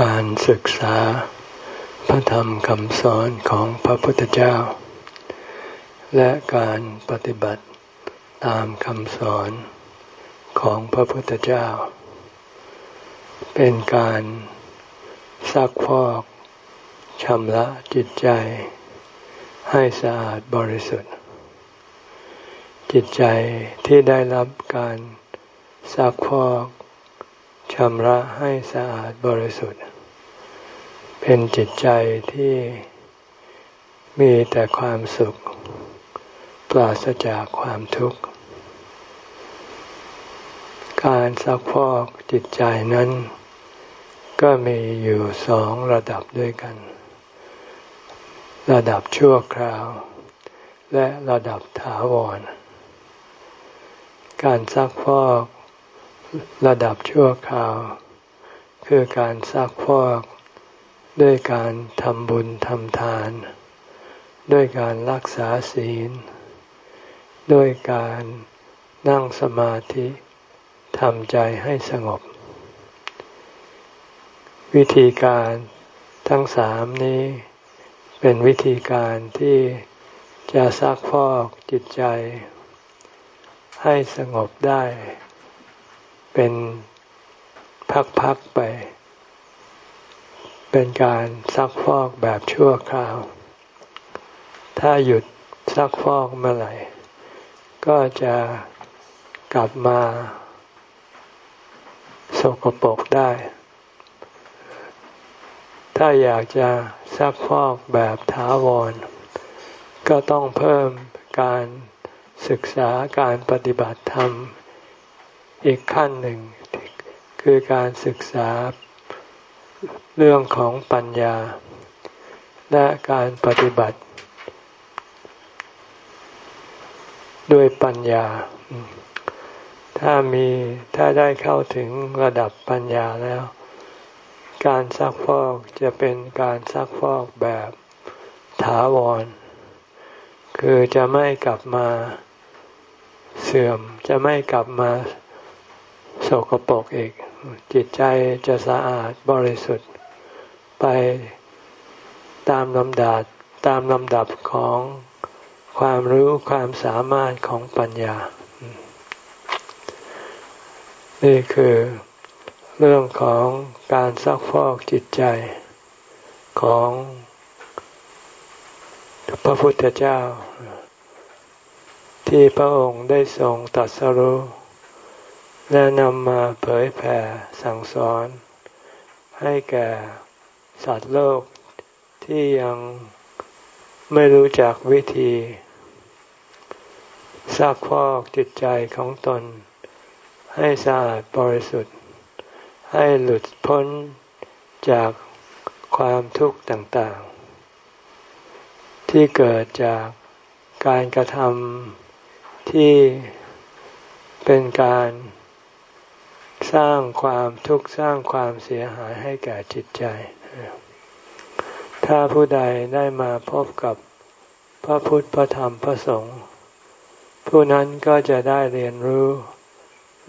การศึกษา พระธรรมคำสอนของพระพุทธเจ้า และการปฏิบัติตามคำสอนของพระพุทธเจ้า เป็นการซักพอกชำระจิตใจ ให้สะอาดบริสุทธิ์ จิตใจที่ได้รับการซักพอก ชำระให้สะอาดบริสุทธิ์ เป็นจิตใจที่มีแต่ความสุข ปราศจากความทุกข์ การซักพอกจิตใจนั้น ก็มีอยู่สองระดับด้วยกัน ระดับชั่วคราว และระดับถาวร การซักพอก ระดับชั่วคราว คือการซักพอกด้วยการทำบุญทำทาน ด้วยการรักษาศีล ด้วยการนั่งสมาธิทำใจให้สงบ วิธีการทั้งสามนี้เป็นวิธีการที่จะซักพอกจิตใจ ให้สงบได้ เป็นพักๆไป เป็นการซักฟอกแบบชั่วคราว ถ้าหยุดซักฟอกเมื่อไหร่ ก็จะกลับมาสกปรกได้ ถ้าอยากจะซักฟอกแบบถาวร ก็ต้องเพิ่มการศึกษาการปฏิบัติธรรม อีกขั้นหนึ่ง คือการศึกษาเรื่องของปัญญา และการปฏิบัติ ด้วยปัญญา ถ้ามีถ้าได้เข้าถึงระดับปัญญาแล้ว การซักฟอกจะเป็นการซักฟอกแบบถาวร คือจะไม่กลับมาเสื่อมจะไม่กลับมา สกปรกอีก จิตใจจะสะอาดบริสุทธิ์ ไปตามลำดับตามลำดับของความรู้ความสามารถของปัญญา นี่คือเรื่องของการซักฟอกจิตใจของพระพุทธเจ้า ที่พระองค์ได้ทรงตัดสรู้ และนำมาเผยแผ่สั่งสอน ให้แก่สัตว์โลกที่ยังไม่รู้จักวิธีซักพอกจิตใจของตน ให้สะอาดบริสุทธิ์ ให้หลุดพ้นจากความทุกข์ต่างๆ ที่เกิดจากการกระทำที่เป็นการ สร้างความทุกข์สร้างความเสียหายให้แก่จิตใจ ถ้าผู้ใดได้มาพบกับพระพุทธพระธรรมพระสงฆ์ผู้นั้นก็จะได้เรียนรู้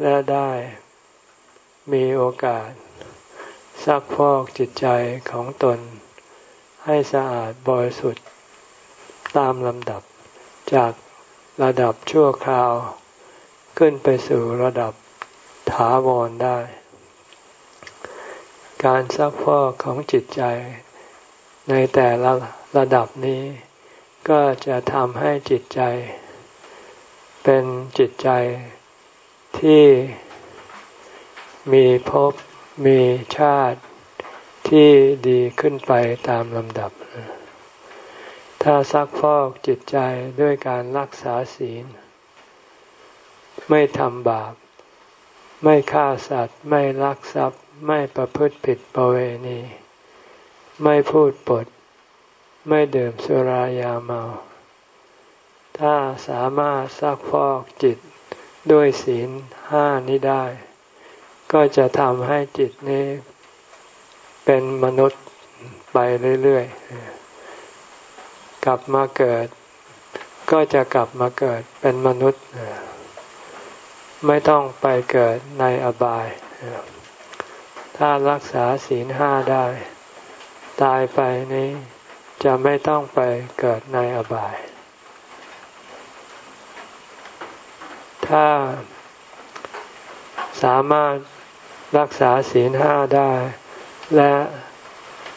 และได้มีโอกาสซักพอกจิตใจของตน ให้สะอาดบริสุทธิ์ตามลำดับจากระดับชั่วคราว ขึ้นไปสู่ระดับ ถาวรได้ การซักฟอกของจิตใจในแต่ละระดับนี้ ก็จะทำให้จิตใจ เป็นจิตใจที่มีภพมีชาติที่ดีขึ้นไปตามลำดับ ถ้าซักฟอกจิตใจด้วยการรักษาศีล ไม่ทำบาป ไม่ฆ่าสัตว์ ไม่ลักทรัพย์ ไม่ประพฤติผิดประเวณี ไม่พูดปด ไม่ดื่มสุรายาเมา ถ้าสามารถซักฟอกจิตด้วยศีลห้านี้ได้ ก็จะทำให้จิตนี้เป็นมนุษย์ไปเรื่อยๆ กลับมาเกิด ก็จะกลับมาเกิดเป็นมนุษย์ ไม่ต้องไปเกิดในอบาย ถ้ารักษาศีลห้าได้ ตายไปนี้จะไม่ต้องไปเกิดในอบาย ถ้าสามารถรักษาศีลห้าได้ และ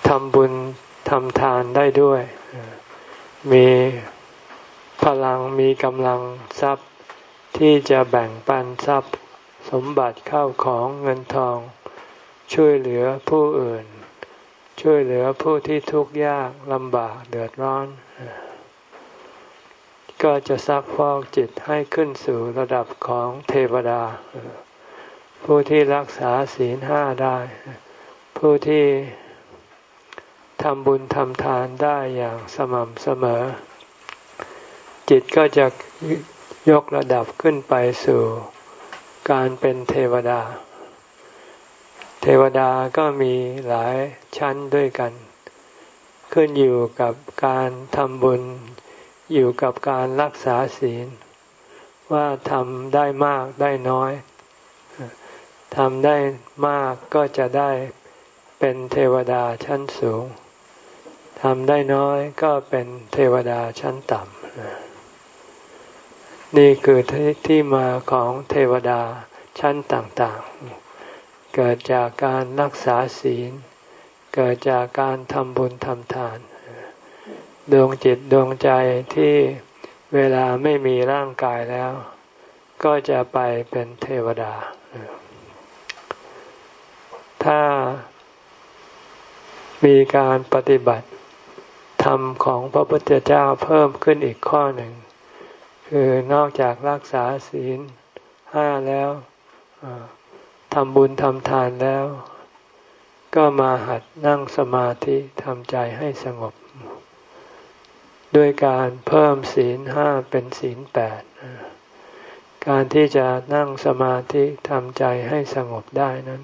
ทำบุญทำทานได้ด้วย มีพลังมีกำลังทรัพย์ ที่จะแบ่งปันทรัพย์สมบัติเข้าของเงินทอง ช่วยเหลือผู้อื่น ช่วยเหลือผู้ที่ทุกข์ยากลำบากเดือดร้อน ก็จะซักฟอกจิตให้ขึ้นสู่ระดับของเทวดา ผู้ที่รักษาศีลห้าได้ ผู้ที่ทำบุญทำทานได้อย่างสม่ำเสมอ จิตก็จะ ยกระดับขึ้นไปสู่การเป็นเทวดา เทวดาก็มีหลายชั้นด้วยกัน ขึ้นอยู่กับการทำบุญ อยู่กับการรักษาศีล ว่าทำได้มากได้น้อยทำได้มากก็จะได้เป็นเทวดาชั้นสูง ทำได้น้อยก็เป็นเทวดาชั้นต่ำ นี่คือที่มาของเทวดาชั้นต่างๆ เกิดจากการรักษาศีล เกิดจากการทำบุญทำทาน ดวงจิตดวงใจที่เวลาไม่มีร่างกายแล้ว ก็จะไปเป็นเทวดา ถ้ามีการปฏิบัติธรรมของพระพุทธเจ้าเพิ่มขึ้นอีกข้อหนึ่ง คือนอกจากรักษาศีลห้าแล้วทำบุญทำทานแล้ว ก็มาหัดนั่งสมาธิทำใจให้สงบ ด้วยการเพิ่มศีลห้าเป็นศีลแปดการที่จะนั่งสมาธิทำใจให้สงบได้นั้น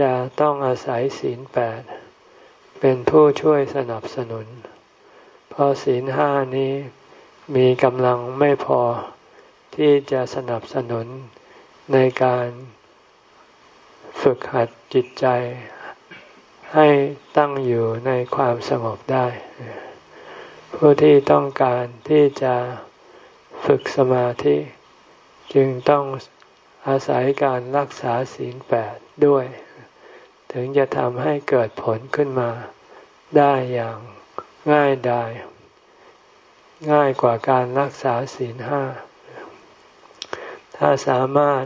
จะต้องอาศัยศีลแปดเป็นผู้ช่วยสนับสนุน เพราะศีลห้านี้ มีกำลังไม่พอที่จะสนับสนุนในการฝึกหัดจิตใจ ให้ตั้งอยู่ในความสงบได้ ผู้ที่ต้องการที่จะฝึกสมาธิ จึงต้องอาศัยการรักษาศีลแปดด้วย ถึงจะทำให้เกิดผลขึ้นมาได้อย่างง่ายดาย ง่ายกว่าการรักษาศีลห้า ถ้าสามารถ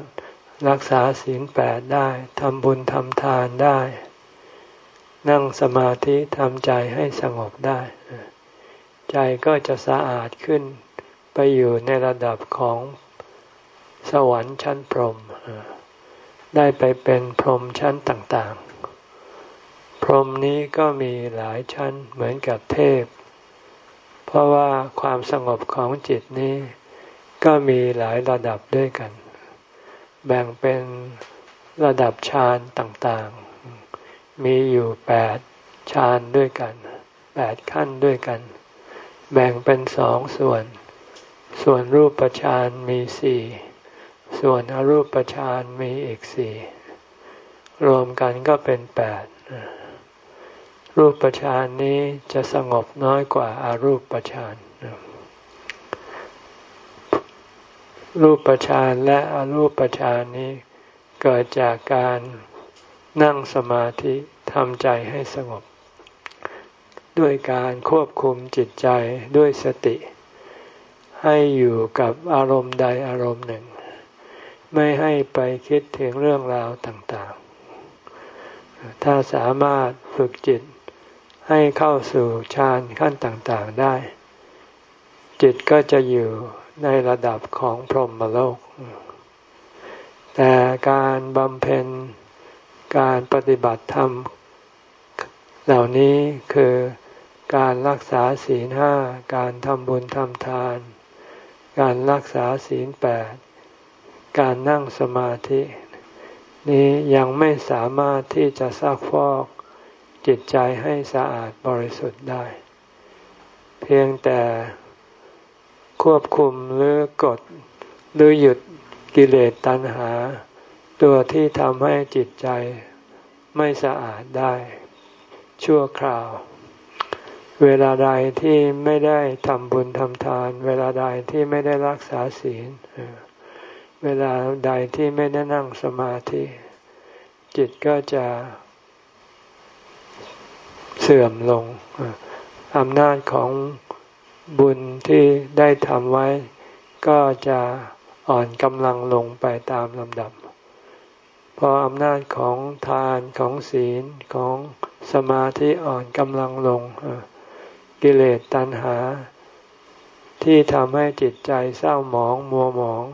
รักษาศีลแปดได้ทำบุญทำทานได้ นั่งสมาธิทำใจให้สงบได้ ใจก็จะสะอาดขึ้นไปอยู่ในระดับของสวรรค์ชั้นพรหมได้ไปเป็นพรหมชั้นต่าง ๆ พรหมนี้ก็มีหลายชั้นเหมือนกับเทพ เพราะว่าความสงบของจิตนี้ ก็มีหลายระดับด้วยกัน แบ่งเป็นระดับฌานต่างๆ มีอยู่แปดฌานด้วยกันแปดขั้นด้วยกัน แบ่งเป็นสองส่วน ส่วนรูปฌานมีสี่ส่วนอรูปฌานมีอีกสี่รวมกันก็เป็นแปด รูปฌานนี้จะสงบน้อยกว่าอารูปฌานรูปฌานและอรูปฌานนี้เกิดจากการนั่งสมาธิทำใจให้สงบ ด้วยการควบคุมจิตใจด้วยสติ ให้อยู่กับอารมณ์ใดอารมณ์หนึ่ง ไม่ให้ไปคิดถึงเรื่องราวต่างๆ ถ้าสามารถฝึกจิต ให้เข้าสู่ฌานขั้นต่างๆได้ จิตก็จะอยู่ในระดับของพรหมโลก แต่การบำเพ็ญการปฏิบัติธรรม เหล่านี้คือการรักษาศีลห้าการทำบุญทำทาน การรักษาศีลแปดการนั่งสมาธิ นี้ยังไม่สามารถที่จะซักฟอก จิตใจให้สะอาดบริสุทธิ์ได้ เพียงแต่ควบคุมหรือกดหรือหยุดกิเลสตัณหา ตัวที่ทำให้จิตใจไม่สะอาดได้ ชั่วคราว เวลาใดที่ไม่ได้ทำบุญทำทาน เวลาใดที่ไม่ได้รักษาศีล เวลาใดที่ไม่ได้นั่งสมาธิ จิตก็จะ เสื่อมลงอำนาจของบุญที่ได้ทำไว้ ก็จะอ่อนกำลังลงไปตามลำดับ พออำนาจของทานของศีลของสมาธิอ่อนกำลังลงกิเลสตัณหา ที่ทำให้จิตใจเศร้าหมองมัวหมอง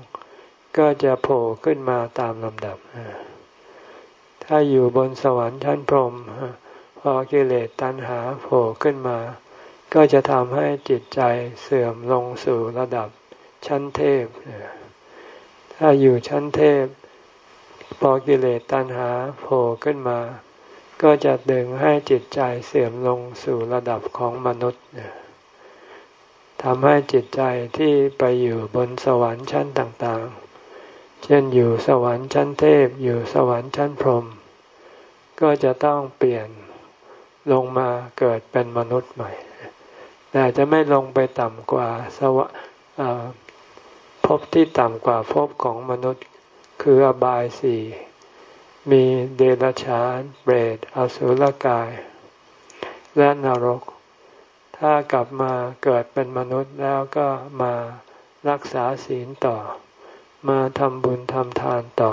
ก็จะโผล่ขึ้นมาตามลำดับ ถ้าอยู่บนสวรรค์ชั้นพรหม อกิเลสตัณหาโผล่ขึ้นมา ก็จะทำให้จิตใจเสื่อมลงสู่ระดับชั้นเทพ ถ้าอยู่ชั้นเทพ พอกิเลสตัณหาโผล่ขึ้นมา ก็จะดึงให้จิตใจเสื่อมลงสู่ระดับของมนุษย์ทำให้จิตใจที่ไปอยู่บนสวรรค์ชั้นต่างๆ เช่นอยู่สวรรค์ชั้นเทพ อยู่สวรรค์ชั้นพรหม ก็จะต้องเปลี่ยน ลงมาเกิดเป็นมนุษย์ใหม่ แต่จะไม่ลงไปต่ำกว่าสวะภพที่ต่ำกว่าภพของมนุษย์ คืออบายสี่มีเดรัจฉานเปรตอสุรกาย และนรก ถ้ากลับมาเกิดเป็นมนุษย์แล้วก็มารักษาศีลต่อ มาทำบุญทำทานต่อ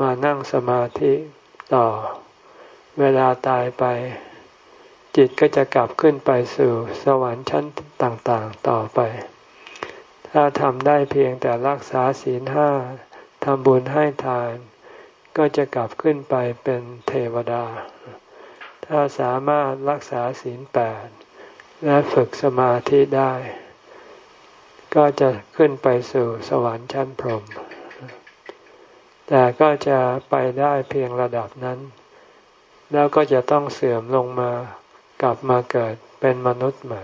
มานั่งสมาธิต่อ เวลาตายไป จิตก็จะกลับขึ้นไปสู่สวรรค์ชั้นต่างๆต่อไป ถ้าทำได้เพียงแต่รักษาศีลห้าทำบุญให้ทาน ก็จะกลับขึ้นไปเป็นเทวดา ถ้าสามารถรักษาศีลแปดและฝึกสมาธิได้ ก็จะขึ้นไปสู่สวรรค์ชั้นพรหมแต่ก็จะไปได้เพียงระดับนั้น แล้วก็จะต้องเสื่อมลงมากลับมาเกิดเป็นมนุษย์ใหม่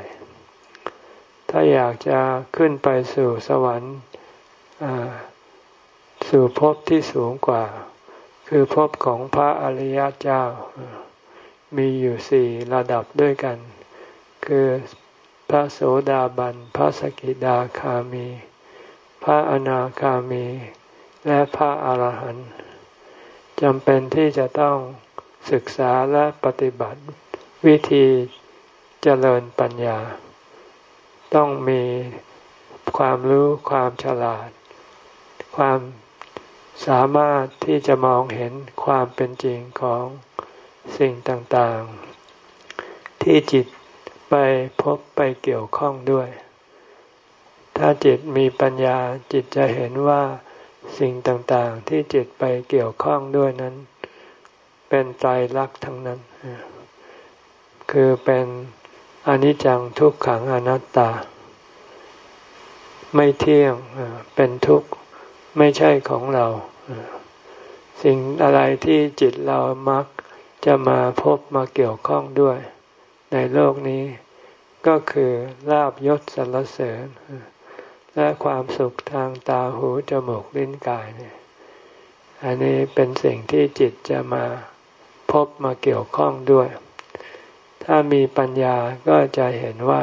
ถ้าอยากจะขึ้นไปสู่สวรรค์สู่ภพที่สูงกว่า คือภพของพระอริยเจ้า มีอยู่สี่ระดับด้วยกัน คือพระโสดาบัน พระสกิดาคามี พระอนาคามี และพระอรหันต์จำเป็นที่จะต้อง ศึกษาและปฏิบัติ วิธีเจริญปัญญา ต้องมีความรู้ความฉลาด ความสามารถที่จะมองเห็นความเป็นจริงของสิ่งต่างๆ ที่จิตไปพบไปเกี่ยวข้องด้วย ถ้าจิตมีปัญญาจิตจะเห็นว่าสิ่งต่างๆ ที่จิตไปเกี่ยวข้องด้วยนั้น เป็นไตรลักษณ์ทั้งนั้น คือเป็นอนิจจังทุกขังอนัตตา ไม่เที่ยงเป็นทุกข์ไม่ใช่ของเรา สิ่งอะไรที่จิตเรามักจะมาพบมาเกี่ยวข้องด้วย ในโลกนี้ ก็คือลาบยศสรรเสริญ และความสุขทางตาหูจมูกลิ้นกายเนี่ยอันนี้เป็นสิ่งที่จิตจะมา พบมาเกี่ยวข้องด้วย ถ้ามีปัญญาก็จะเห็นว่า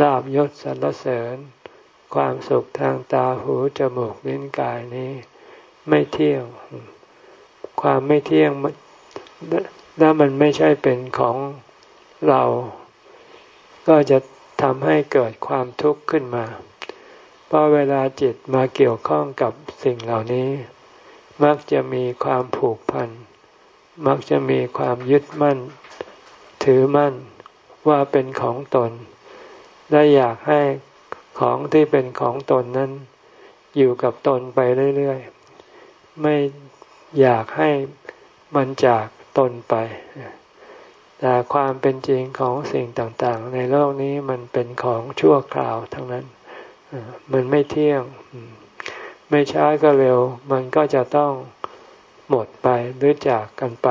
ลาบยศสรรเสริญ ความสุขทางตาหูจมูกลิ้นกายนี้ ไม่เที่ยง ความไม่เที่ยงและมันไม่ใช่เป็นของเรา ก็จะทำให้เกิดความทุกข์ขึ้นมา เพราะเวลาจิตมาเกี่ยวข้องกับสิ่งเหล่านี้ มักจะมีความผูกพัน มักจะมีความยึดมั่น ถือมั่นว่าเป็นของตนและอยากให้ของที่เป็นของตนนั้น อยู่กับตนไปเรื่อยๆ ไม่อยากให้มันจากตนไป แต่ความเป็นจริงของสิ่งต่างๆ ในโลกนี้มันเป็นของชั่วคราวทั้งนั้น มันไม่เที่ยง ไม่ช้าก็เร็ว มันก็จะต้อง หมดไปหรือจากกันไป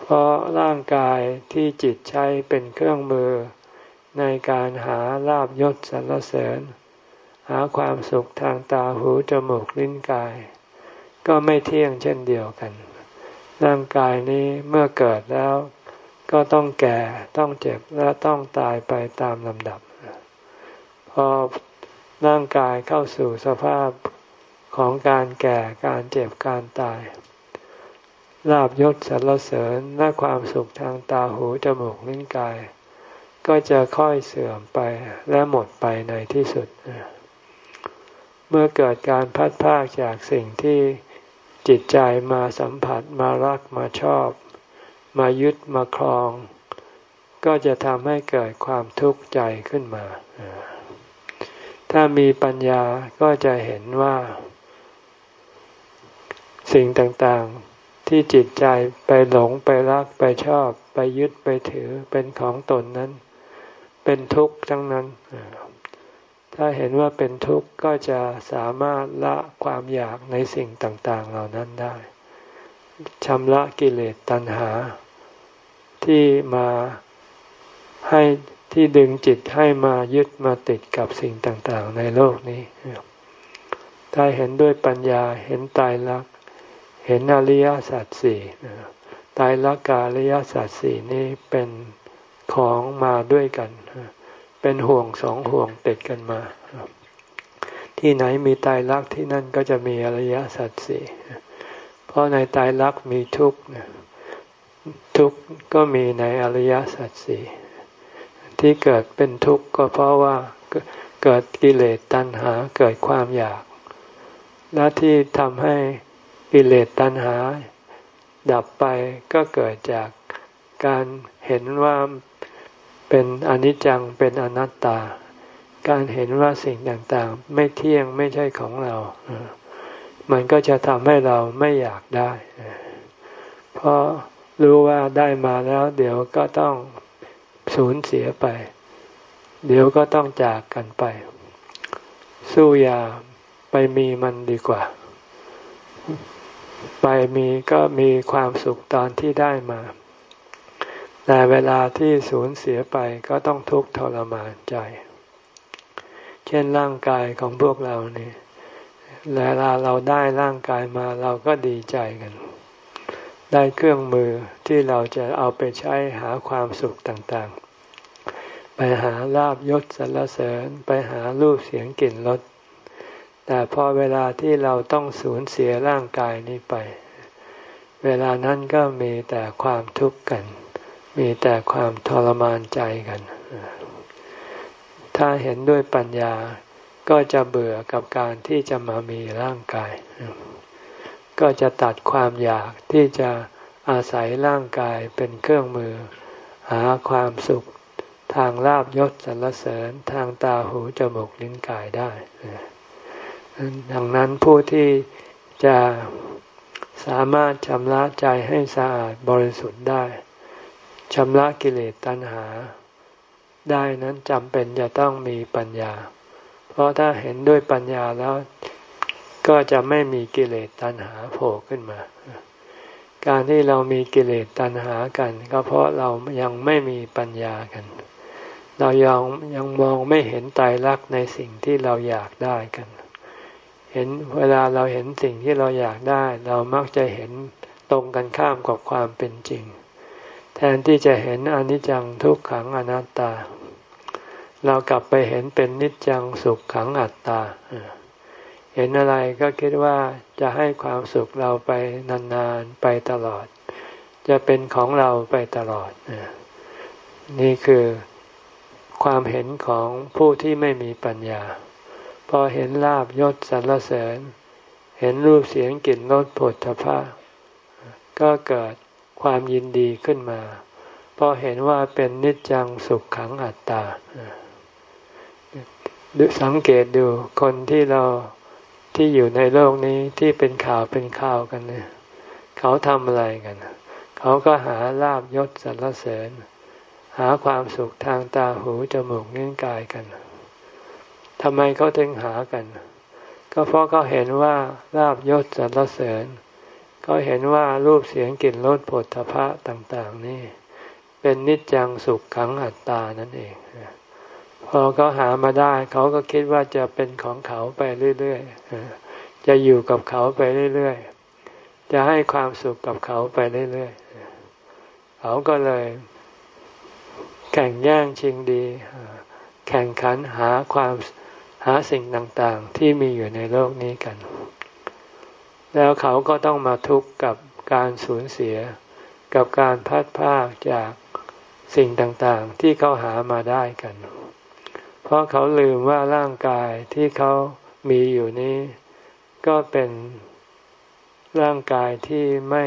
เพราะร่างกายที่จิตใช้เป็นเครื่องมือ ในการหาลาบยศสรรเสริญ หาความสุขทางตาหูจมูกลิ้นกาย ก็ไม่เที่ยงเช่นเดียวกัน ร่างกายนี้เมื่อเกิดแล้ว ก็ต้องแก่ต้องเจ็บและต้องตายไปตามลำดับ พอร่างกายเข้าสู่สภาพ ของการแก่การเจ็บการตาย ลาบยศสรรเสริญและความสุขทางตาหูจมูกลิ้นกาย ก็จะค่อยเสื่อมไปและหมดไปในที่สุด เมื่อเกิดการพัดพากจากสิ่งที่จิตใจมาสัมผัสมารักมาชอบ มายึดมาครอง ก็จะทำให้เกิดความทุกข์ใจขึ้นมา ถ้ามีปัญญาก็จะเห็นว่า สิ่งต่างๆ ที่จิตใจไปหลงไปรักไปชอบไปยึดไปถือเป็นของตนนั้น เป็นทุกข์ทั้งนั้น ถ้าเห็นว่าเป็นทุกข์ก็จะสามารถละความอยากในสิ่งต่างๆ เหล่านั้นได้ชำระกิเลสตัณหา ที่มาให้ที่ดึงจิตให้มายึดมาติดกับสิ่งต่างๆ ในโลกนี้ ถ้าเห็นด้วยปัญญาเห็นตายรัก เห็นอริยสัจสี่ตายรักกาอริยสัจสี่นี้เป็นของมาด้วยกัน เป็นห่วงสองห่วงติดกันมา ที่ไหนมีตายรักที่นั่นก็จะมีอริยสัจสี่เพราะในตายรักมีทุกข์ทุกข์ก็มีในอริยสัจสี่ที่เกิดเป็นทุกข์ก็เพราะว่าเกิดกิเลสตัณหาเกิดความอยาก และที่ทำให้ กิเลสตัณหา ดับไปก็เกิดจากการเห็นว่าเป็นอนิจจังเป็นอนัตตา การเห็นว่าสิ่งต่างๆ ไม่เที่ยงไม่ใช่ของเรา มันก็จะทำให้เราไม่อยากได้ เพราะรู้ว่าได้มาแล้ว เดี๋ยวก็ต้องสูญเสียไป เดี๋ยวก็ต้องจากกันไป สู้อย่าไปมีมันดีกว่า ไปมีก็มีความสุขตอนที่ได้มา แต่เวลาที่สูญเสียไปก็ต้องทุกข์ทรมานใจ เช่นร่างกายของพวกเราเนี่ยเวลาเราได้ร่างกายมาเราก็ดีใจกัน ได้เครื่องมือที่เราจะเอาไปใช้หาความสุขต่างๆ ไปหาลาบยศสรรเสริญ ไปหารูปเสียงกลิ่นรส แต่พอเวลาที่เราต้องสูญเสียร่างกายนี้ไป เวลานั้นก็มีแต่ความทุกข์กัน มีแต่ความทรมานใจกัน ถ้าเห็นด้วยปัญญาก็จะเบื่อกับการที่จะมามีร่างกาย ก็จะตัดความอยากที่จะอาศัยร่างกายเป็นเครื่องมือ หาความสุขทางลาบยศสรรเสริญทางตาหูจมูกลิ้นกายได้ ดังนั้นผู้ที่จะสามารถชำระใจให้สะอาดบริสุทธิ์ได้ชำระกิเลสตัณหา ได้นั้นจำเป็นจะต้องมีปัญญา เพราะถ้าเห็นด้วยปัญญาแล้วก็จะไม่มีกิเลสตัณหาโผล่ขึ้นมา การที่เรามีกิเลสตัณหากัน ก็เพราะเรายังไม่มีปัญญากัน เรายังยังมองไม่เห็นตายรักในสิ่งที่เราอยากได้กัน เห็นเวลาเราเห็นสิ่งที่เราอยากได้ เรามักจะเห็นตรงกันข้ามกับความเป็นจริง แทนที่จะเห็นอนิจจังทุกขังอนัตตา เรากลับไปเห็นเป็นนิจจังสุขขังอัตตา เห็นอะไรก็คิดว่าจะให้ความสุขเราไปนานๆไปตลอด จะเป็นของเราไปตลอด นี่คือความเห็นของผู้ที่ไม่มีปัญญา พอเห็นลาบยศสรรเสริญ เห็นรูปเสียงกลิ่นรสผลทพะก็เกิดความยินดีขึ้นมาพราะเห็นว่าเป็นนิจจังสุขขังอัตตาสังเกตดูคนที่เราที่อยู่ในโลกนี้ที่เป็นข่าวเป็นข่าวกันเนี่ยเขาทำอะไรกัน เขาก็หาลาบยศสรรเสริญ หาความสุขทางตาหูจมูกนิ้วกายกัน ทำไมเขาถึงหากัน ก็เพราะเขาเห็นว่าลาบยศสรรเสริญเขาเห็นว่ารูปเสียงกลิ่นรสผลทพะต่างๆ นี่ เป็นนิจจังสุขขังอัตตานั่นเองพอเขาหามาได้ เขาก็คิดว่าจะเป็นของเขาไปเรื่อยๆจะอยู่กับเขาไปเรื่อยๆจะให้ความสุขกับเขาไปเรื่อยๆเขาก็เลย แข่งแย่งชิงดี แข่งขันหาความ หาสิ่งต่างๆที่มีอยู่ในโลกนี้กัน แล้วเขาก็ต้องมาทุกข์กับการสูญเสีย กับการพัดพากจากสิ่งต่างๆที่เขาหามาได้กัน เพราะเขาลืมว่าร่างกายที่เขามีอยู่นี้ ก็เป็นร่างกายที่ไม่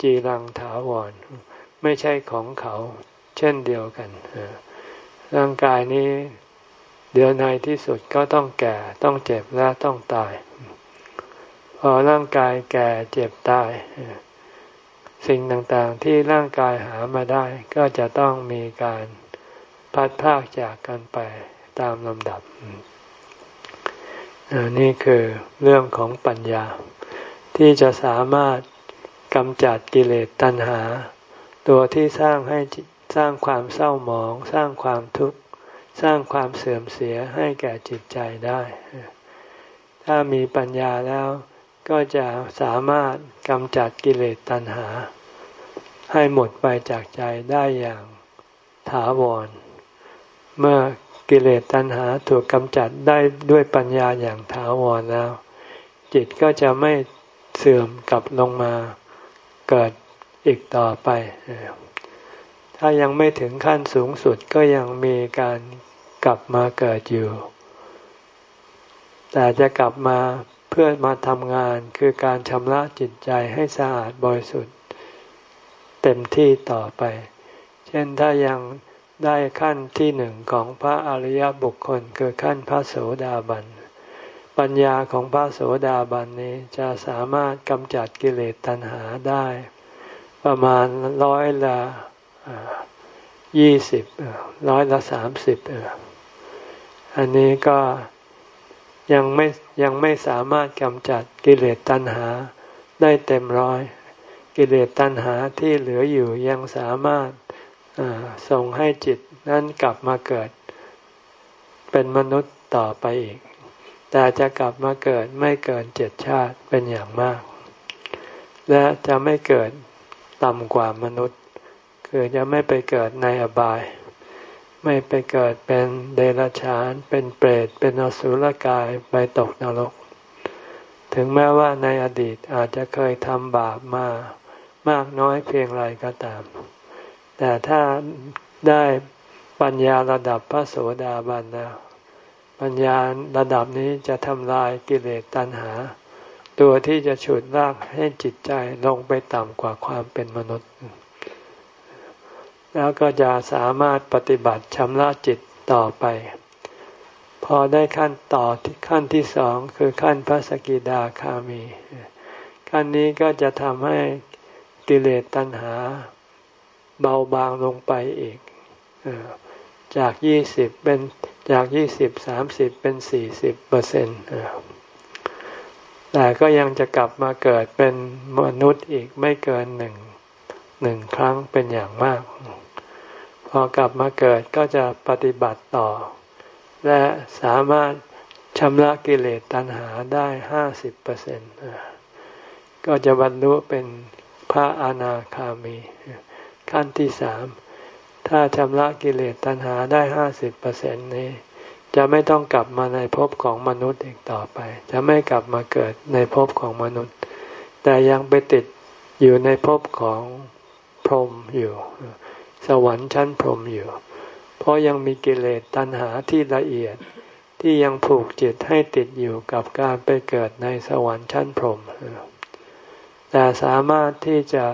จีรังถาวร ไม่ใช่ของเขา เช่นเดียวกันร่างกายนี้ เดี๋ยวในที่สุดก็ต้องแก่ต้องเจ็บและต้องตาย พอร่างกายแก่เจ็บตาย สิ่งต่างๆที่ร่างกายหามาได้ ก็จะต้องมีการพัดพากจากกันไปตามลำดับ นี่คือเรื่องของปัญญา ที่จะสามารถกำจัดกิเลสตัณหา ตัวที่สร้างให้สร้างความเศร้าหมอง สร้างความทุกข์ สร้างความเสื่อมเสียให้แก่จิตใจได้ ถ้ามีปัญญาแล้วก็จะสามารถกำจัดกิเลสตัณหา ให้หมดไปจากใจได้อย่างถาวร เมื่อกิเลสตัณหาถูกกำจัดได้ด้วยปัญญาอย่างถาวรแล้ว จิตก็จะไม่เสื่อมกลับลงมาเกิดอีกต่อไป ถ้ายังไม่ถึงขั้นสูงสุดก็ยังมีการ กลับมาเกิดอยู่ แต่จะกลับมาเพื่อมาทำงานคือการชำระจิตใจให้สะอาดบริสุทธิ์ เต็มที่ต่อไป เช่นถ้ายังได้ขั้นที่หนึ่งของพระอริยบุคคลคือขั้นพระโสดาบัน ปัญญาของพระโสดาบันนี้จะสามารถกำจัดกิเลสตัณหาได้ ประมาณร้อยละยี่สิบร้อยละสามสิบอั อันนี้ก็ยังไม่ยังไม่สามารถกำจัดกิเลสตัณหาได้เต็มร้อย กิเลสตัณหาที่เหลืออยู่ยังสามารถส่งให้จิตนั้นกลับมาเกิด เป็นมนุษย์ต่อไปอีก แต่จะกลับมาเกิดไม่เกินเจ็ดชาติเป็นอย่างมาก และจะไม่เกิดต่ำกว่ามนุษย์ คือจะไม่ไปเกิดในอบาย ไม่ไปเกิดเป็นเดรัจฉาน เป็นเปรต เป็นอสุรกาย ไปตกนรก ถึงแม้ว่าในอดีตอาจจะเคยทำบาปมามากน้อยเพียงไรก็ตาม แต่ถ้าได้ปัญญาระดับพระโสดาบันแล้วปัญญาระดับนี้จะทำลายกิเลสตัณหา ตัวที่จะฉุดลากให้จิตใจลงไปต่ำกว่าความเป็นมนุษย์ แล้วก็จะสามารถปฏิบัติชำระจิตต่อไป พอได้ขั้นต่อที่ขั้นที่สองคือขั้นพระสกิดาคามี ขั้นนี้ก็จะทำให้กิเลสตัณหา เบาบางลงไปอีก จากยี่สิบเป็นจากยี่สิบสามสิบเป็นสี่สิบเปอร์เซ็นต์แต่ก็ยังจะกลับมาเกิดเป็นมนุษย์อีกไม่เกินหนึ่งหนึ่งครั้งเป็นอย่างมาก พอกลับมาเกิดก็จะปฏิบัติต่อ และสามารถชำระกิเลสตัณหาได้ห้าสิบเปอร์เซ็นต์ก็จะบรรลุเป็นพระอนาคามี ขั้นที่สามถ้าชำระกิเลสตัณหาได้ห้าสิบเปอร์เซ็นต์นี้ จะไม่ต้องกลับมาในภพของมนุษย์อีกต่อไป จะไม่กลับมาเกิดในภพของมนุษย์ แต่ยังไปติดอยู่ในภพของพรหมอยู่ สวรรค์ชั้นพรหมอยู่ เพราะยังมีกิเลสตัณหาที่ละเอียดที่ยังผูกจิตให้ติดอยู่กับการไปเกิดในสวรรค์ชั้นพรหมแต่สามารถที่จะ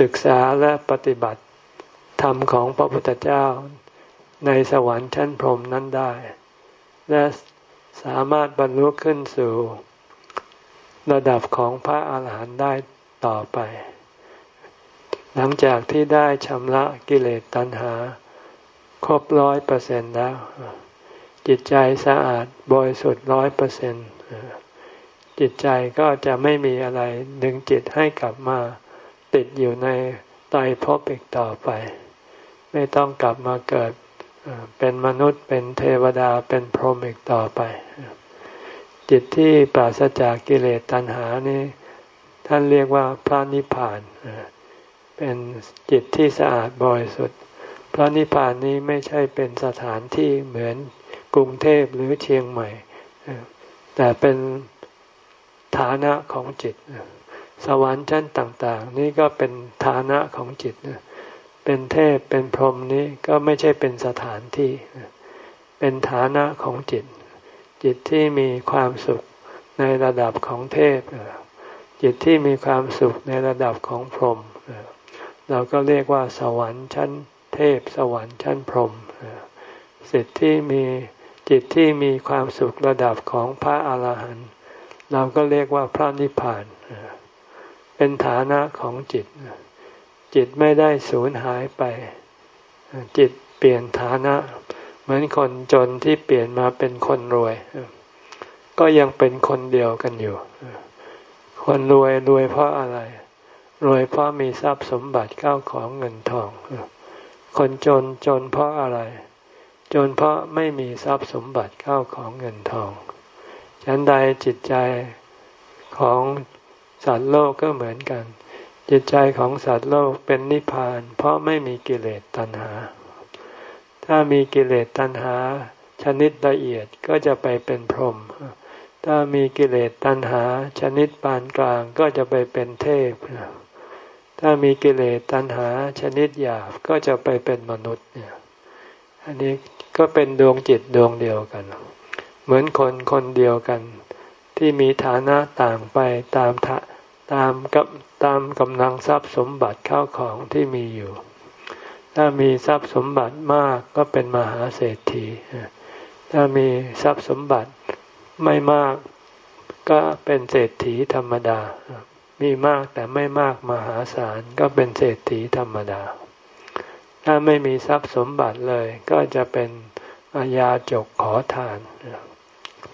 ศึกษาและปฏิบัติธรรมของพระพุทธเจ้าในสวรรค์ชั้นพรหมนั้นได้ และสามารถบรรลุขึ้นสู่ ระดับของพระอาหารหันต์ได้ต่อไป หลังจากที่ได้ชำระกิเลสตัณหา ครบร้อยเปอร์เซ็นแล้ว จิตใจสะอาดบริสุทธิ์ร้อยเปอร์เซ็นจิตใจก็จะไม่มีอะไรดึงจิตให้กลับมาติดอยู่ในไตภพอีกต่อไป ไม่ต้องกลับมาเกิดเป็นมนุษย์เป็นเทวดาเป็นพรหมอีกต่อไป จิตที่ปราศจากกิเลสตัณหานี้ ท่านเรียกว่าพระนิพพานเป็นจิตที่สะอาดบริสุทธิ์พระนิพพานนี้ไม่ใช่เป็นสถานที่เหมือนกรุงเทพหรือเชียงใหม่ แต่เป็นฐานะของจิต สวรรค์ชั้นต่าง ๆ นี่ก็เป็นฐานะของจิต เป็นเทพเป็นพรหมนี้ก็ไม่ใช่เป็นสถานที่ เป็นฐานะของจิต จิตที่มีความสุขในระดับของเทพ จิตที่มีความสุขในระดับของพรหม เราก็เรียกว่า สวรรค์ชั้นเทพสวรรค์ชั้นพรหมสิทธิที่มีจิตที่มีความสุขระดับของพระอาหารหันต์เราก็เรียกว่าพระนิพพาน เป็นฐานะของจิต จิตไม่ได้สูญหายไป จิตเปลี่ยนฐานะ เหมือนคนจนที่เปลี่ยนมาเป็นคนรวย ก็ยังเป็นคนเดียวกันอยู่ คนรวยรวยเพราะอะไร รวยเพราะมีทรัพย์สมบัติเข้าของเงินทอง คนจนจนเพราะอะไร จนเพราะไม่มีทรัพย์สมบัติเข้าของเงินทอง ฉันใดจิตใจของสัตว์โลกก็เหมือนกัน จิตใจของสัตว์โลกเป็นนิพพาน เพราะไม่มีกิเลสตัณหา ถ้ามีกิเลสตัณหา ชนิดละเอียดก็จะไปเป็นพรหมถ้ามีกิเลสตัณหา ชนิดปานกลางก็จะไปเป็นเทพ ถ้ามีกิเลสตัณหาชนิดหยาบก็จะไปเป็นมนุษย์เนี่ยอันนี้ก็เป็นดวงจิตดวงเดียวกัน เหมือนคนคนเดียวกัน ที่มีฐานะต่างไปตามทะตามกับตามกำลังทรัพย์สมบัติเข้าของที่มีอยู่ ถ้ามีทรัพย์สมบัติมากก็เป็นมหาเศรษฐี ถ้ามีทรัพย์สมบัติไม่มากก็เป็นเศรษฐีธรรมดา มีมากแต่ไม่มากมหาศาลก็เป็นเศรษฐีธรรมดา ถ้าไม่มีทรัพย์สมบัติเลยก็จะเป็นอาญาจกขอทาน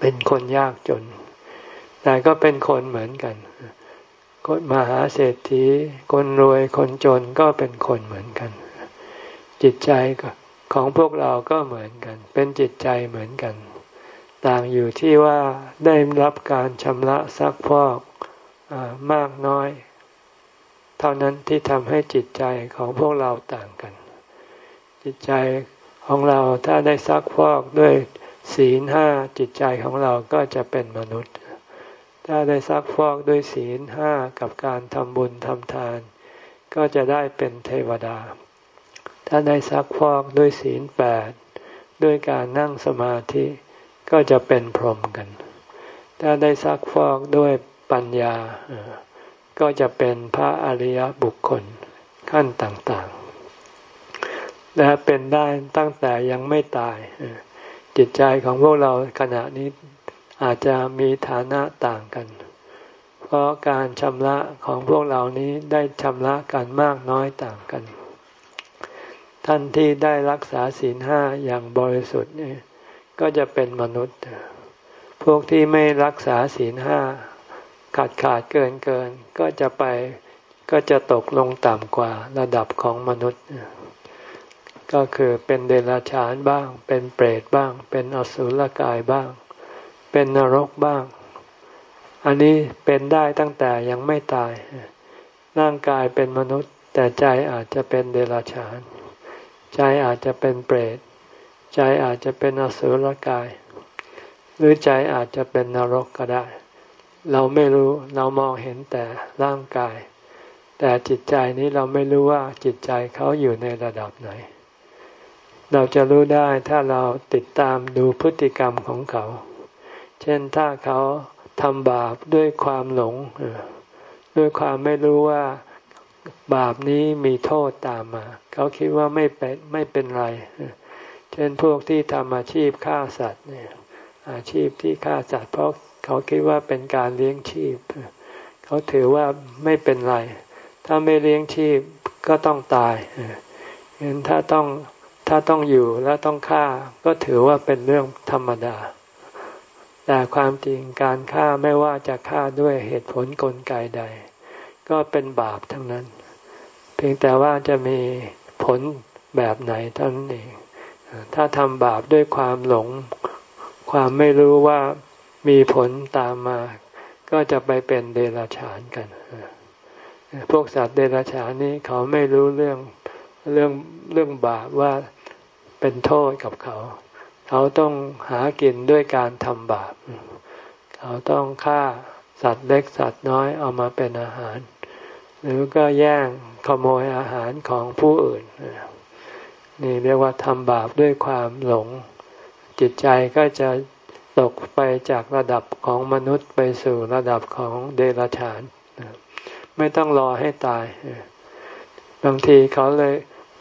เป็นคนยากจน แต่ก็เป็นคนเหมือนกันคนมหาเศรษฐี คนรวยคนจนก็เป็นคนเหมือนกัน จิตใจของพวกเราก็เหมือนกัน เป็นจิตใจเหมือนกัน ต่างอยู่ที่ว่าได้รับการชำระซักพอก มากน้อย เท่านั้นที่ทำให้จิตใจของพวกเราต่างกัน จิตใจของเราถ้าได้ซักพอกด้วยศีลห้าจิตใจของเราก็จะเป็นมนุษย์ ถ้าได้ซักฟอกด้วยศีลห้ากับการทำบุญทำทาน ก็จะได้เป็นเทวดา ถ้าได้ซักฟอกด้วยศีลแปดด้วยการนั่งสมาธิก็จะเป็นพรหมกัน ถ้าได้ซักฟอกด้วย ปัญญา ก็จะเป็นพระอริยบุคคลขั้นต่างๆ และเป็นได้ตั้งแต่ยังไม่ตาย จิตใจของพวกเราขณะนี้อาจจะมีฐานะต่างกัน เพราะการชำระของพวกเหล่านี้ได้ชำระกันมากน้อยต่างกัน ท่านที่ได้รักษาศีลห้าอย่างบริสุทธิ์นี่ก็จะเป็นมนุษย์ พวกที่ไม่รักษาศีลห้า ขาดขาดเกินเกินก็จะไปก็จะตกลงต่ำกว่าระดับของมนุษย์ ก็คือเป็นเดรัจฉานบ้าง เป็นเปรตบ้าง เป็นอสุรกายบ้าง เป็นนรกบ้าง อันนี้เป็นได้ตั้งแต่ยังไม่ตาย ร่างกายเป็นมนุษย์ แต่ใจอาจจะเป็นเดรัจฉาน ใจอาจจะเป็นเปรต ใจอาจจะเป็นอสุรกาย หรือใจอาจจะเป็นนรกก็ได้ เราไม่รู้เรามองเห็นแต่ร่างกาย แต่จิตใจนี้เราไม่รู้ว่าจิตใจเขาอยู่ในระดับไหน เราจะรู้ได้ถ้าเราติดตามดูพฤติกรรมของเขา เช่นถ้าเขาทำบาปด้วยความหลง ด้วยความไม่รู้ว่าบาปนี้มีโทษตามมา เขาคิดว่าไม่เป็นไม่เป็นไร เช่นพวกที่ทำอาชีพฆ่าสัตว์เนี่ยอาชีพที่ฆ่าสัตว์เพราะ เขาคิดว่าเป็นการเลี้ยงชีพ เขาถือว่าไม่เป็นไร ถ้าไม่เลี้ยงชีพก็ต้องตายเห็นถ้าต้องถ้าต้องอยู่แล้วต้องฆ่าก็ถือว่าเป็นเรื่องธรรมดา แต่ความจริงการฆ่าไม่ว่าจะฆ่าด้วยเหตุผลกลไกใด ก็เป็นบาปทั้งนั้น เพียงแต่ว่าจะมีผลแบบไหนเท่านั้นเอง ถ้าทำบาปด้วยความหลง ความไม่รู้ว่า มีผลตามมา ก็จะไปเป็นเดรัจฉานกัน พวกสัตว์เดรัจฉานนี้เขาไม่รู้เรื่องเรื่องเรื่องบาปว่าเป็นโทษกับเขา เขาต้องหากินด้วยการทำบาป เขาต้องฆ่าสัตว์เล็กสัตว์น้อยเอามาเป็นอาหาร หรือก็แย่งขโมยอาหารของผู้อื่น นี่เรียกว่าทำบาปด้วยความหลง จิตใจก็จะ ตกไปจากระดับของมนุษย์ไปสู่ระดับของเดรัจฉานไม่ต้องรอให้ตาย บางทีเขาเลย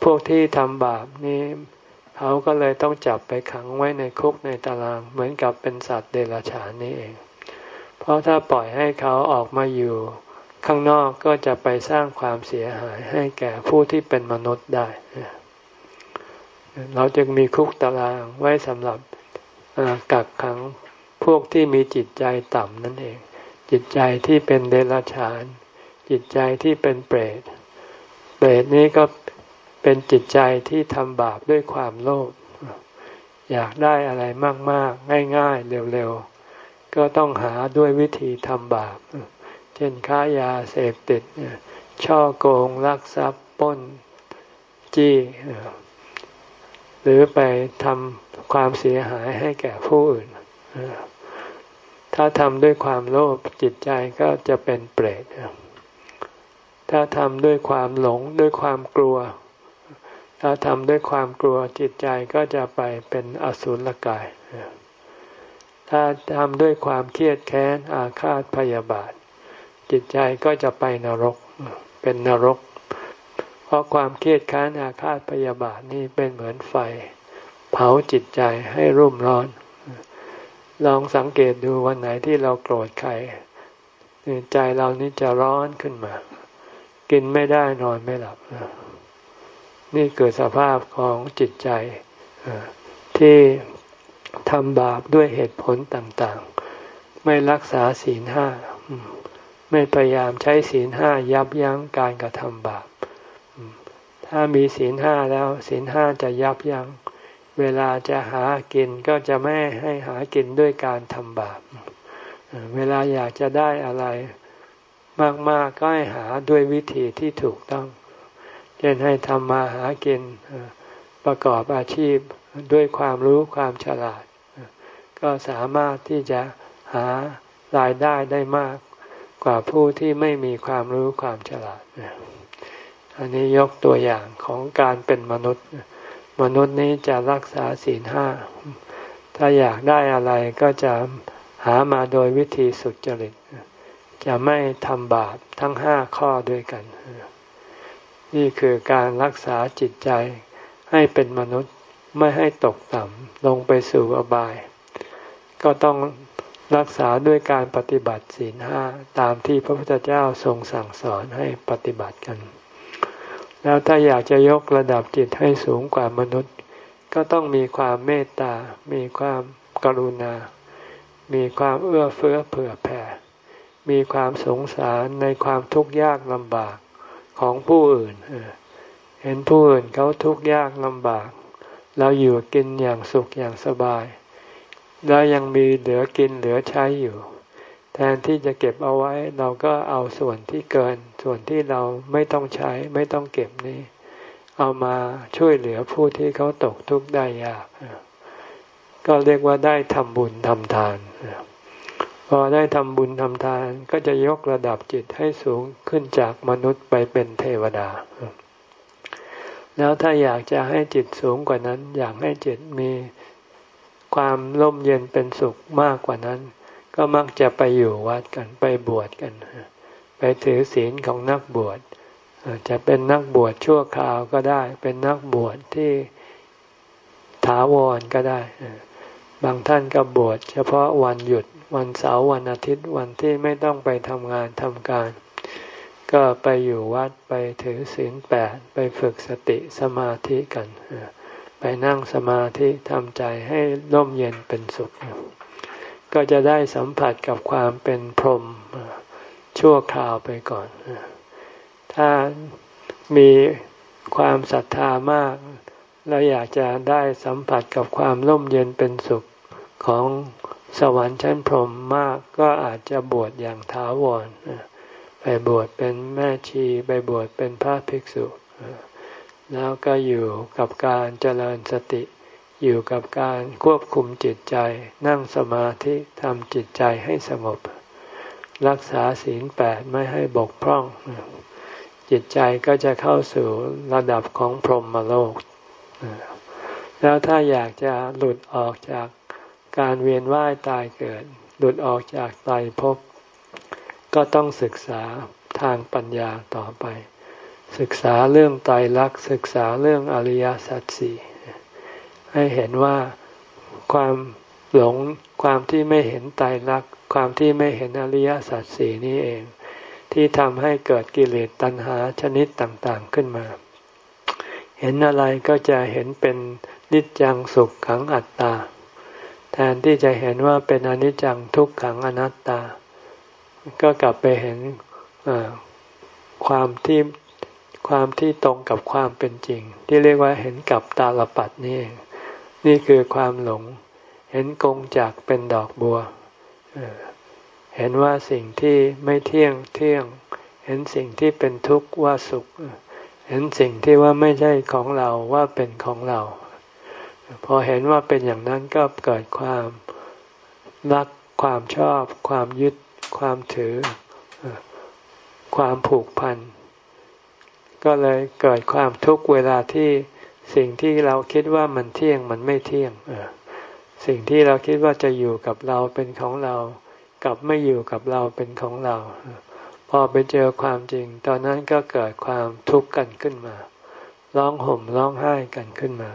พวกที่ทำบาปนี้เขาก็เลยต้องจับไปขังไว้ในคุกในตาราง เหมือนกับเป็นสัตว์เดรัจฉานนี่เอง เพราะถ้าปล่อยให้เขาออกมาอยู่ ข้างนอกก็จะไปสร้างความเสียหายให้แก่ผู้ที่เป็นมนุษย์ได้ เราจึงมีคุกตารางไว้สำหรับ กักขังพวกที่มีจิตใจต่ำนั่นเอง จิตใจที่เป็นเดรัจฉาน จิตใจที่เป็นเปรตเปรตนี้ก็เป็นจิตใจที่ทำบาปด้วยความโลภอยากได้อะไรมากๆ ง่ายๆ เร็วๆ ก็ต้องหาด้วยวิธีทำบาป เช่นค้ายาเสพติดช่อโกงลักทรัพย์ป้น จี้ หรือไปทำความเสียหายให้แก่ผู้อื่น ถ้าทำด้วยความโลภจิตใจก็จะเป็นเปรต ถ้าทำด้วยความหลงด้วยความกลัว ถ้าทำด้วยความกลัวจิตใจก็จะไปเป็นอสุรกาย ถ้าทำด้วยความเครียดแค้นอาฆาตพยาบาท จิตใจก็จะไปนรกเป็นนรก เพราะความเครียดค้านอาฆาตพยาบาทนี่เป็นเหมือนไฟ เผาจิตใจให้รุ่มร้อน ลองสังเกตดูวันไหนที่เราโกรธใครใจเรานี่จะร้อนขึ้นมา กินไม่ได้นอนไม่หลับ นี่เกิดสภาพของจิตใจที่ทำบาปด้วยเหตุผลต่างๆ ไม่รักษาศีลห้า ไม่พยายามใช้ศีลห้ายับยั้งการกระทำบาป ถ้ามีศีลห้าแล้วศีลห้าจะยับยัง้งเวลาจะหากินก็จะไม่ให้หากินด้วยการทำบาป เวลาอยากจะได้อะไรมาก ๆ ก็ให้หาด้วยวิธีที่ถูกต้อง เช่นให้ทำมาหากินประกอบอาชีพด้วยความรู้ความฉลาด ก็สามารถที่จะหารายได้ได้มากกว่าผู้ที่ไม่มีความรู้ความฉลาด อันนี้ยกตัวอย่างของการเป็นมนุษย์ มนุษย์นี้จะรักษาศีลห้า ถ้าอยากได้อะไรก็จะหามาโดยวิธีสุจริต จะไม่ทำบาปทั้งห้าข้อด้วยกัน นี่คือการรักษาจิตใจให้เป็นมนุษย์ไม่ให้ตกต่ำลงไปสู่อบาย ก็ต้องรักษาด้วยการปฏิบัติศีลห้าตามที่พระพุทธเจ้าทรงสั่งสอนให้ปฏิบัติกัน แล้วถ้าอยากจะยกระดับจิตให้สูงกว่ามนุษย์ ก็ต้องมีความเมตตา มีความกรุณา มีความเอื้อเฟื้อเผื่อแผ่ มีความสงสารในความทุกข์ยากลำบากของผู้อื่น เห็นผู้อื่นเขาทุกข์ยากลำบาก เราอยู่กินอย่างสุขอย่างสบาย แล้วยังมีเหลือกินเหลือใช้อยู่ แทนที่จะเก็บเอาไว้ เราก็เอาส่วนที่เกิน ส่วนที่เราไม่ต้องใช้ไม่ต้องเก็บนี้ เอามาช่วยเหลือผู้ที่เขาตกทุกข์ได้ยากก็เรียกว่าได้ทำบุญทำทานพอได้ทำบุญทำทานก็จะยกระดับจิตให้สูงขึ้นจากมนุษย์ไปเป็นเทวดา แล้วถ้าอยากจะให้จิตสูงกว่านั้น อยากให้จิตมีความร่มเย็นเป็นสุขมากกว่านั้น ก็มักจะไปอยู่วัดกันไปบวชกัน ไปถือศีลของนักบวชจะเป็นนักบวชชั่วคราวก็ได้ เป็นนักบวชที่ถาวรก็ได้ บางท่านก็บวชเฉพาะวันหยุดวันเสาร์วันอาทิตย์วันที่ไม่ต้องไปทำงานทำการ ก็ไปอยู่วัดไปถือศีลแปดไปฝึกสติสมาธิกัน ไปนั่งสมาธิทำใจให้ร่มเย็นเป็นสุข ก็จะได้สัมผัสกับความเป็นพรหมชั่วคราวไปก่อน ถ้ามีความศรัทธามาก แล้วอยากจะได้สัมผัสกับความร่มเย็นเป็นสุขของสวรรค์ชั้นพรหมมากก็อาจจะบวชอย่างถาวรไปบวชเป็นแม่ชีไปบวชเป็นพระภิกษุ แล้วก็อยู่กับการเจริญสติ อยู่กับการควบคุมจิตใจ นั่งสมาธิทำจิตใจให้สงบ รักษาศีลแปดไม่ให้บกพร่อง จิตใจก็จะเข้าสู่ระดับของพรหมโลก แล้วถ้าอยากจะหลุดออกจากการเวียนว่ายตายเกิด หลุดออกจากไตภพก็ต้องศึกษาทางปัญญาต่อไป ศึกษาเรื่องไตรลักษณ์ศึกษาเรื่องอริยสัจสี่ ให้เห็นว่าความหลงความที่ไม่เห็นไตรลักษณ์ความที่ไม่เห็นอริยสัจสี่นี้เอง ที่ทำให้เกิดกิเลสตัณหาชนิดต่างๆขึ้นมา เห็นอะไรก็จะเห็นเป็นนิจจังสุขขังอัตตา แทนที่จะเห็นว่าเป็นอนิจจังทุกขังอนัตตา ก็กลับไปเห็นความที่ความที่ตรงกับความเป็นจริง ที่เรียกว่าเห็นกับตาลปัดนี่ นี่คือความหลง เห็นกงจากเป็นดอกบัว เห็นว่าสิ่งที่ไม่เที่ยงเที่ยง เห็นสิ่งที่เป็นทุกข์ว่าสุข เห็นสิ่งที่ว่าไม่ใช่ของเราว่าเป็นของเรา พอเห็นว่าเป็นอย่างนั้นก็เกิดความรักความชอบ ความยึด ความถือ ความผูกพัน ก็เลยเกิดความทุกข์เวลาที่ สิ่งที่เราคิดว่ามันเที่ยงมันไม่เที่ยงสิ่งที่เราคิดว่าจะอยู่กับเราเป็นของเรากับไม่อยู่กับเราเป็นของเรา พอไปเจอความจริง ตอนนั้นก็เกิดความทุกข์กันขึ้นมา ร้องห่มร้องไห้กันขึ้นมา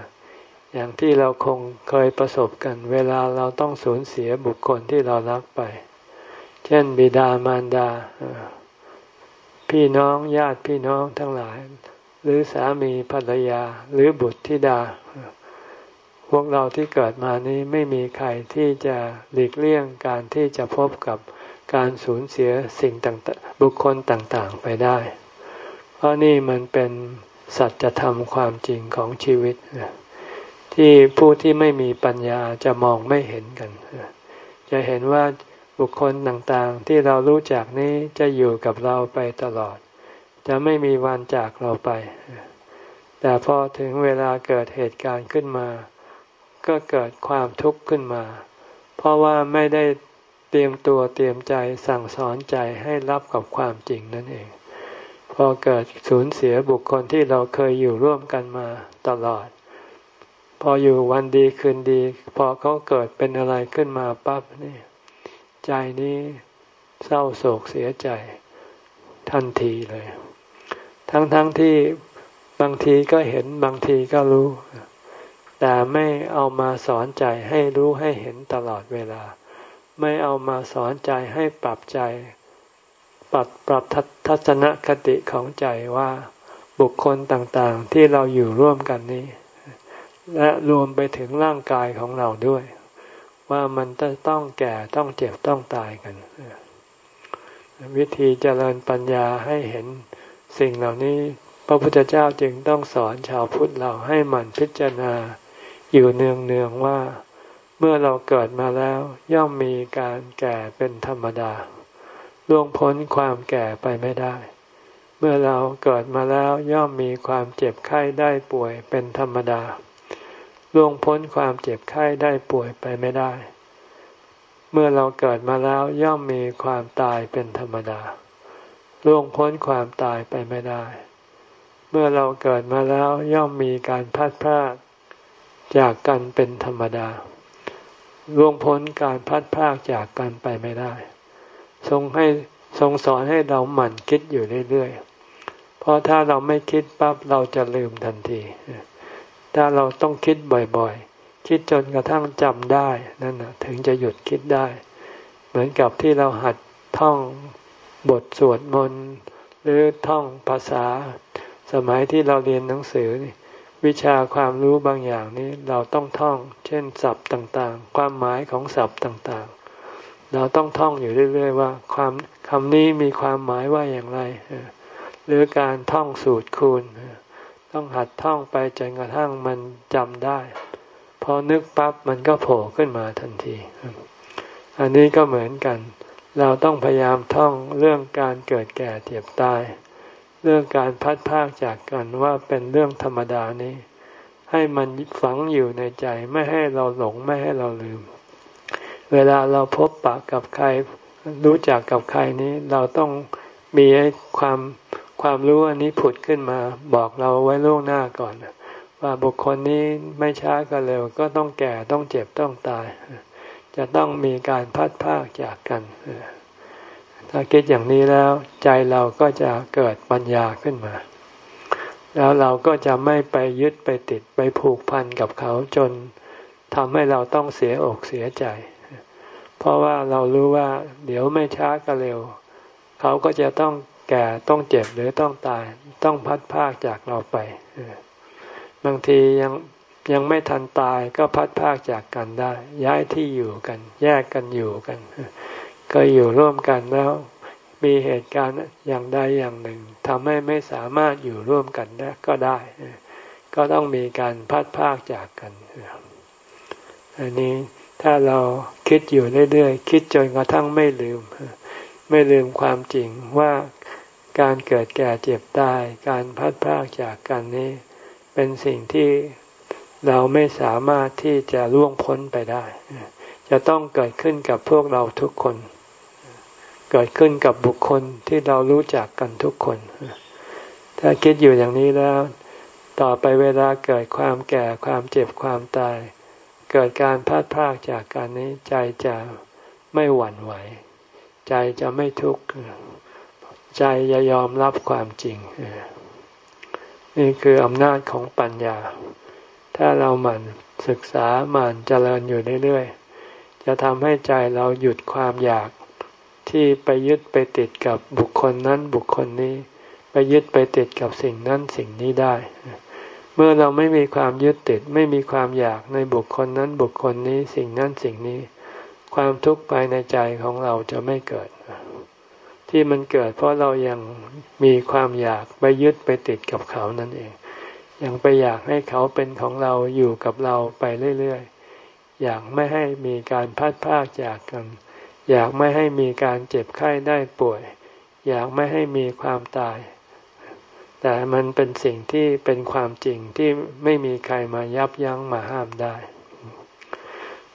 อย่างที่เราคงเคยประสบกัน เวลาเราต้องสูญเสียบุคคลที่เรารักไป เช่น บิดามารดา พี่น้องญาติพี่น้องทั้งหลาย หรือสามีภรรยาหรือบุตรธิดา พวกเราที่เกิดมานี้ไม่มีใครที่จะหลีกเลี่ยงการที่จะพบกับการสูญเสียสิ่งต่างๆบุคคลต่างๆไปได้ เพราะนี่มันเป็นสัจธรรมความจริงของชีวิต ที่ผู้ที่ไม่มีปัญญาจะมองไม่เห็นกัน จะเห็นว่าบุคคลต่างๆที่เรารู้จักนี้จะอยู่กับเราไปตลอด จะไม่มีวันจากเราไป แต่พอถึงเวลาเกิดเหตุการณ์ขึ้นมา ก็เกิดความทุกข์ขึ้นมา เพราะว่าไม่ได้เตรียมตัวเตรียมใจสั่งสอนใจให้รับกับความจริงนั่นเอง พอเกิดสูญเสียบุคคลที่เราเคยอยู่ร่วมกันมาตลอด พออยู่วันดีคืนดี พอเขาเกิดเป็นอะไรขึ้นมาปั๊บนี่ใจนี้เศร้าโศกเสียใจทันทีเลย ทั้งๆทที่บางทีก็เห็นบางทีก็รู้ แต่ไม่เอามาสอนใจให้รู้ให้เห็นตลอดเวลา ไม่เอามาสอนใจให้ปรับใจ ปรับปรับทัศนคติของใจว่าบุคคลต่างๆที่เราอยู่ร่วมกันนี้ และรวมไปถึงร่างกายของเราด้วย ว่ามันจะต้องแก่ต้องเจ็บต้องตายกัน วิธีเจริญปัญญาให้เห็น สิ่งเหล่านี้พระพุทธเจ้าจึงต้องสอนชาวพุทธเราให้มันพิจารณา อยู่เนืองเนืองว่า เมื่อเราเกิดมาแล้วย่อมมีการแก่เป็นธรรมดาล่วงพ้นความแก่ไปไม่ได้ เมื่อเราเกิดมาแล้วย่อมมีความเจ็บไข้ได้ป่วยเป็นธรรมดาล่วงพ้นความเจ็บไข้ได้ป่วยไปไม่ได้ เมื่อเราเกิดมาแล้วย่อมมีความตายเป็นธรรมดา ล่วงพ้นความตายไปไม่ได้ เมื่อเราเกิดมาแล้วย่อมมีการพัดพรากจากกันเป็นธรรมดา ล่วงพ้นการพัดพรากจากกันไปไม่ได้ ทรงให้ทรงสอนให้เราหมั่นคิดอยู่เรื่อยๆ เพราะถ้าเราไม่คิดปั๊บเราจะลืมทันที ถ้าเราต้องคิดบ่อยๆ คิดจนกระทั่งจำได้นั่นนะถึงจะหยุดคิดได้ เหมือนกับที่เราหัดท่อง บทสวดมนต์หรือท่องภาษา สมัยที่เราเรียนหนังสือ วิชาความรู้บางอย่างนี้เราต้องท่อง เช่นศัพท์ต่างๆ ความหมายของศัพท์ต่างๆ เราต้องท่องอยู่เรื่อยๆว่าความคำนี้มีความหมายว่าอย่างไรหรือการท่องสูตรคูณ ต้องหัดท่องไปจนกระทั่งมันจำได้ พอนึกปั๊บมันก็โผล่ขึ้นมาทันที อันนี้ก็เหมือนกัน เราต้องพยายามท่องเรื่องการเกิดแก่เจ็บตาย เรื่องการพัดพากจากกันว่าเป็นเรื่องธรรมดานี้ ให้มันฝังอยู่ในใจไม่ให้เราหลงไม่ให้เราลืม เวลาเราพบปะกับใครรู้จักกับใครนี้ เราต้องมีความความรู้อันนี้ผุดขึ้นมา บอกเราไว้ล่วงหน้าก่อน ว่าบุคคลนี้ไม่ช้าก็เร็วก็ต้องแก่ต้องเจ็บต้องตาย จะต้องมีการพัดพากจากกัน ถ้าคิดอย่างนี้แล้วใจเราก็จะเกิดปัญญาขึ้นมา แล้วเราก็จะไม่ไปยึดไปติดไปผูกพันกับเขาจนทำให้เราต้องเสียอกเสียใจ เพราะว่าเรารู้ว่า เดี๋ยวไม่ช้าก็เร็ว เขาก็จะต้องแก่ต้องเจ็บหรือต้องตาย ต้องพัดพากจากเราไปบางทียัง ยังไม่ทันตายก็พัดพากจากกันได้ ย้ายที่อยู่กัน แยกกันอยู่กัน ก็อยู่ร่วมกันแล้ว มีเหตุการณ์อย่างใดอย่างหนึ่งทำให้ไม่สามารถอยู่ร่วมกันได้ก็ได้ ก็ต้องมีการพัดพากจากกันอันนี้ถ้าเราคิดอยู่เรื่อยๆ คิดจนกระทั่งไม่ลืม ไม่ลืมความจริงว่าการเกิดแก่เจ็บตาย การพัดพากจากกันนี้ เป็นสิ่งที่ เราไม่สามารถที่จะล่วงพ้นไปได้ จะต้องเกิดขึ้นกับพวกเราทุกคน เกิดขึ้นกับบุคคลที่เรารู้จักกันทุกคน ถ้าคิดอยู่อย่างนี้แล้ว ต่อไปเวลาเกิดความแก่ความเจ็บความตาย เกิดการพลาดพลาดจากการนี้ใจจะไม่หวั่นไหว ใจจะไม่ทุกข์ใจจะยอมรับความจริง นี่คืออำนาจของปัญญา ถ้าเราหมั่นศึกษาหมั่นเจริญอยู่เรื่อยๆ จะทำให้ใจเราหยุดความอยากที่ไปยึดไปติดกับบุคคลนั้นบุคคลนี้ ไปยึดไปติดกับสิ่งนั้นสิ่งนี้ได้ เมื่อเราไม่มีความยึดติดไม่มีความอยากในบุคคลนั้นบุคคลนี้สิ่งนั้นสิ่งนี้ ความทุกข์ภายในใจของเราจะไม่เกิด ที่มันเกิดเพราะเรายังมีความอยากไปยึดไปติดกับเขานั่นเอง ยังไปอยากให้เขาเป็นของเราอยู่กับเราไปเรื่อยๆ อยากไม่ให้มีการพัดพากจากกัน อยากไม่ให้มีการเจ็บไข้ได้ป่วย อยากไม่ให้มีความตาย แต่มันเป็นสิ่งที่เป็นความจริงที่ไม่มีใครมายับยั้งมาห้ามได้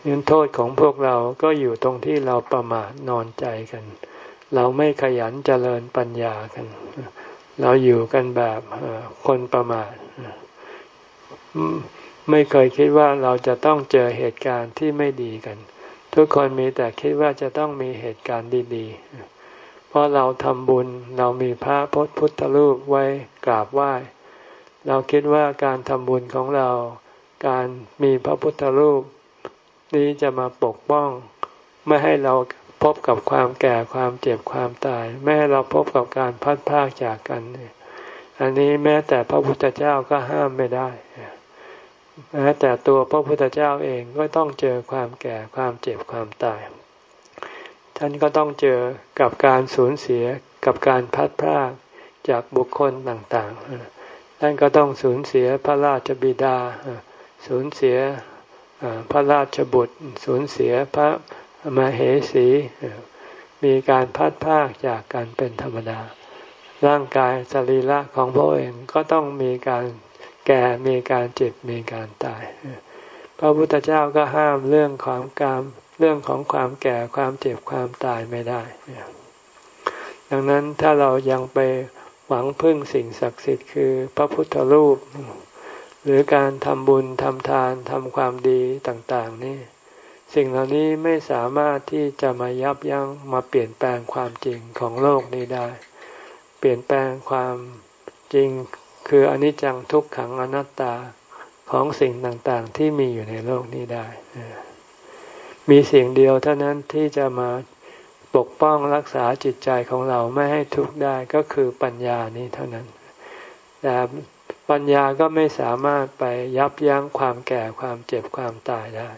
เงินโทษของพวกเราก็อยู่ตรงที่เราประมาทนอนใจกัน เราไม่ขยันเจริญปัญญากัน เราอยู่กันแบบคนประมาท ไม่เคยคิดว่าเราจะต้องเจอเหตุการณ์ที่ไม่ดีกัน ทุกคนมีแต่คิดว่าจะต้องมีเหตุการณ์ดีๆ เพราะเราทำบุญเรามีพระพพุทธรูปไว้กราบไหว้ เราคิดว่าการทำบุญของเรา การมีพระพุทธรูป นี้จะมาปกป้อง ไม่ให้เราพบกับความแก่ความเจ็บความตายแม้เราพบกับการพัดพากจากกัน อันนี้แม้แต่พระพุทธเจ้าก็ห้ามไม่ได้ แม้แต่ตัวพระพุทธเจ้าเองก็ต้องเจอความแก่ความเจ็บความตาย ท่านก็ต้องเจอกับการสูญเสียกับการพัดพากจากบุคคลต่างๆ ท่านก็ต้องสูญเสียพระราชบิดา สูญเสียพระราชบุตร สูญเสียพระมาเหสี มีการพัดพากจากกันเป็นธรรมดา ร่างกายสรีระของพระเองก็ต้องมีการ แก่มีการเจ็บมีการตาย พระพุทธเจ้าก็ห้ามเรื่องของการเรื่องของความแก่ความเจ็บความตายไม่ได้ ดังนั้นถ้าเรายังไปหวังพึ่งสิ่งศักดิ์สิทธิ์คือพระพุทธรูป หรือการทำบุญทำทานทำความดีต่าง ๆ นี่สิ่งเหล่านี้ไม่สามารถที่จะมายับยั้งมาเปลี่ยนแปลงความจริงของโลกนี้ได้ เปลี่ยนแปลงความจริง คืออนิจจังทุกขังอนัตตาของสิ่งต่างๆ ที่มีอยู่ในโลกนี้ได้ มีสิ่งเดียวเท่านั้นที่จะมาปกป้องรักษาจิตใจของเราไม่ให้ทุกข์ได้ก็คือปัญญานี้เท่านั้น แต่ปัญญาก็ไม่สามารถไปยับยั้งความแก่ความเจ็บความตายได้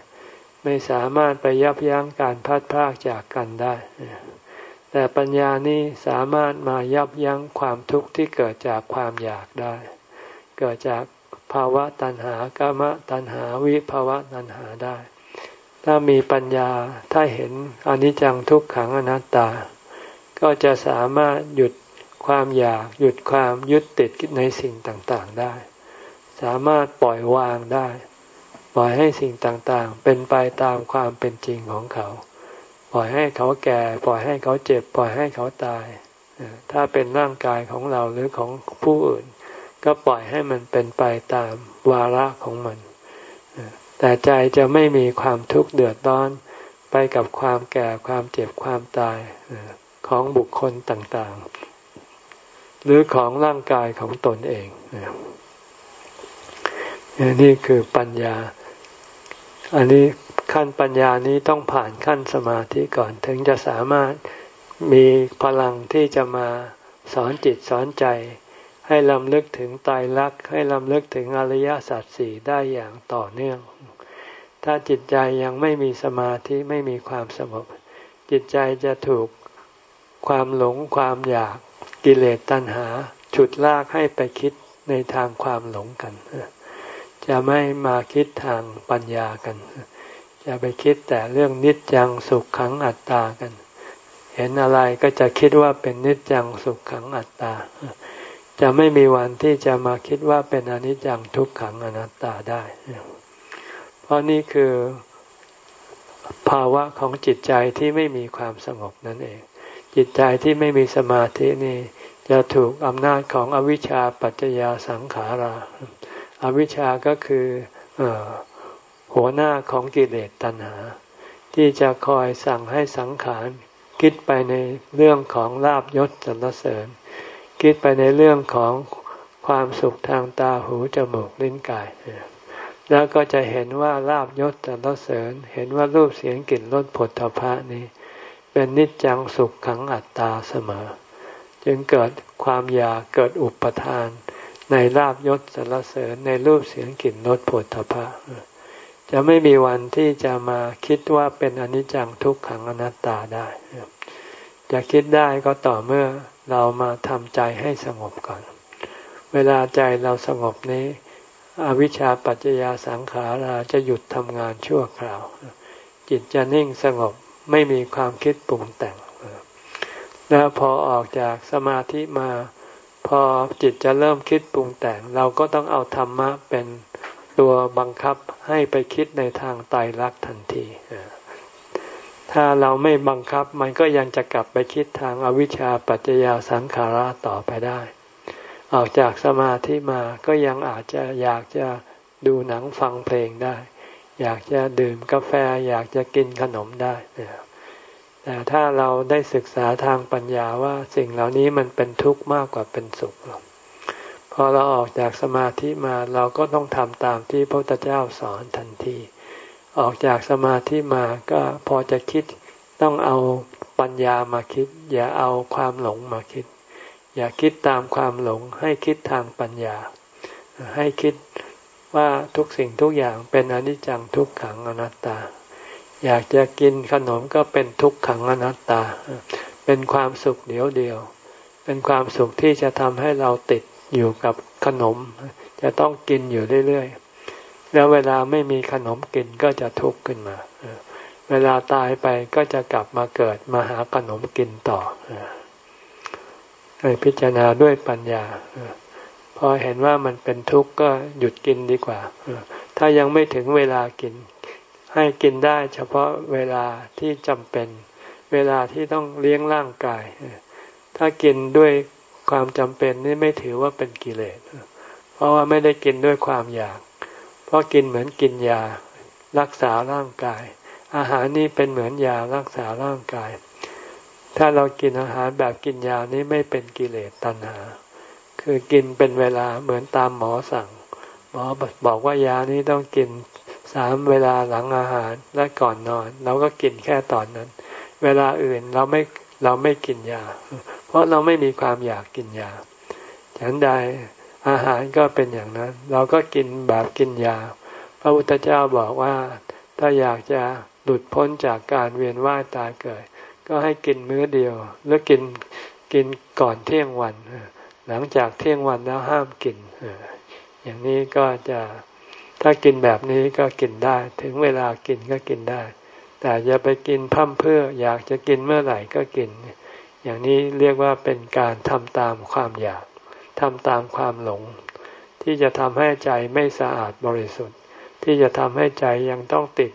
ไม่สามารถไปยับยั้งการพัดพากจากกันได้ แต่ปัญญานี้สามารถมายับยั้งความทุกข์ที่เกิดจากความอยากได้ เกิดจากภาวะตัณหากามะตัณหาวิภาวะตัณหาได้ ถ้ามีปัญญาถ้าเห็นอนิจจังทุกขังอนัตตา ก็จะสามารถหยุดความอยากหยุดความยึดติดในสิ่งต่างๆได้ สามารถปล่อยวางได้ ปล่อยให้สิ่งต่างๆ เป็นไปตามความเป็นจริงของเขา ปล่อยให้เขาแก่ ปล่อยให้เขาเจ็บ ปล่อยให้เขาตาย ถ้าเป็นร่างกายของเราหรือของผู้อื่น ก็ปล่อยให้มันเป็นไปตามวาระของมัน แต่ใจจะไม่มีความทุกข์เดือดร้อนไปกับความแก่ความเจ็บความตายของบุคคลต่างๆ หรือของร่างกายของตนเองนี่คือปัญญา อันนี้ ขั้นปัญญานี้ต้องผ่านขั้นสมาธิก่อนถึงจะสามารถมีพลังที่จะมาสอนจิตสอนใจ ให้ลำลึกถึงตายรักให้ลำลึกถึงอริยสัจสี่ได้อย่างต่อเนื่อง ถ้าจิตใจยังไม่มีสมาธิไม่มีความสงบจิตใจจะถูกความหลงความอยากกิเลสตัณหา ฉุดลากให้ไปคิดในทางความหลงกัน จะไม่มาคิดทางปัญญากัน จะไปคิดแต่เรื่องนิจจังสุขขังอัตตากัน เห็นอะไรก็จะคิดว่าเป็นนิจจังสุขขังอัตตา จะไม่มีวันที่จะมาคิดว่าเป็นอนิจจังทุกขังอนัตตาได้ เพราะนี่คือภาวะของจิตใจที่ไม่มีความสงบนั่นเอง จิตใจที่ไม่มีสมาธินี่จะถูกอำนาจของอวิชชาปัจจยาสังขาราอาวิชชาก็คืออ หัวหน้าของกิเลสตัณหา ที่จะคอยสั่งให้สังขารคิดไปในเรื่องของลาบยศสรรเสริญ คิดไปในเรื่องของความสุขทางตาหูจมูกลิ้นกาย แล้วก็จะเห็นว่าลาบยศสรรเสริญ เห็นว่ารูปเสียงกลิ่นรสผลทพะนี้ เป็นนิจจังสุขขังอัตตาเสมอ จึงเกิดความอยากเกิดอุปทาน ในลาบยศสรรเสริญในรูปเสียงกลิ่นรสผลทพะ จะไม่มีวันที่จะมาคิดว่าเป็นอนิจจังทุกขังอนัตตาได้ จะคิดได้ก็ต่อเมื่อเรามาทำใจให้สงบก่อน เวลาใจเราสงบนี้ อวิชชาปัจจยาสังขาราจะหยุดทำงานชั่วคราว จิตจะนิ่งสงบไม่มีความคิดปรุงแต่ง แล้วพอออกจากสมาธิมา พอจิตจะเริ่มคิดปรุงแต่ง เราก็ต้องเอาธรรมะเป็น ตัวบังคับให้ไปคิดในทางไตรักทันที ถ้าเราไม่บังคับมันก็ยังจะกลับไปคิดทางอวิชชาปัจจยาสังขาระต่อไปได้ ออกจากสมาธิมาก็ยังอาจจะอยากจะดูหนังฟังเพลงได้ อยากจะดื่มกาแฟอยากจะกินขนมได้ แต่ถ้าเราได้ศึกษาทางปัญญาว่าสิ่งเหล่านี้มันเป็นทุกข์มากกว่าเป็นสุข พอเราออกจากสมาธิมาเราก็ต้องทำตามที่พระพุทธเจ้าสอนทันที ออกจากสมาธิมาก็พอจะคิดต้องเอาปัญญามาคิด อย่าเอาความหลงมาคิด อย่าคิดตามความหลง ให้คิดทางปัญญา ให้คิดว่าทุกสิ่งทุกอย่างเป็นอนิจจังทุกขังอนัตตา อยากจะกินขนมก็เป็นทุกขังอนัตตา เป็นความสุขเดียวเดียว เป็นความสุขที่จะทำให้เราติด อยู่กับขนม จะต้องกินอยู่เรื่อยๆ แล้วเวลาไม่มีขนมกินก็จะทุกข์ขึ้นมา เวลาตายไปก็จะกลับมาเกิดมาหาขนมกินต่อให้พิจารณาด้วยปัญญาพอเห็นว่ามันเป็นทุกข์ก็หยุดกินดีกว่า ถ้ายังไม่ถึงเวลากิน ให้กินได้เฉพาะเวลาที่จำเป็น เวลาที่ต้องเลี้ยงร่างกาย ถ้ากินด้วย ความจำเป็นนี่ไม่ถือว่าเป็นกิเลส เพราะว่าไม่ได้กินด้วยความอยาก เพราะกินเหมือนกินยา รักษาร่างกาย อาหารนี่เป็นเหมือนยารักษาร่างกาย ถ้าเรากินอาหารแบบกินยานี้ไม่เป็นกิเลสตัณหา คือกินเป็นเวลาเหมือนตามหมอสั่ง หมอบอกว่ายานี้ต้องกินสามเวลาหลังอาหารและก่อนนอน เราก็กินแค่ตอนนั้น เวลาอื่นเราไม่เราไม่กินยา เพราะเราไม่มีความอยากกินยาฉันใดอาหารก็เป็นอย่างนั้น เราก็กินแบบกินยา พระพุทธเจ้าบอกว่า ถ้าอยากจะหลุดพ้นจากการเวียนว่ายตายเกิด ก็ให้กินมื้อเดียว แล้วกินกินก่อนเที่ยงวัน หลังจากเที่ยงวันแล้วห้ามกิน อย่างนี้ก็จะถ้ากินแบบนี้ก็กินได้ ถึงเวลากินก็กินได้ แต่อย่าไปกินพั่มเพื่ออยากจะกินเมื่อไหร่ก็กิน อย่างนี้เรียกว่าเป็นการทำตามความอยากทำตามความหลง ที่จะทำให้ใจไม่สะอาดบริสุทธิ์ ที่จะทำให้ใจยังต้องติด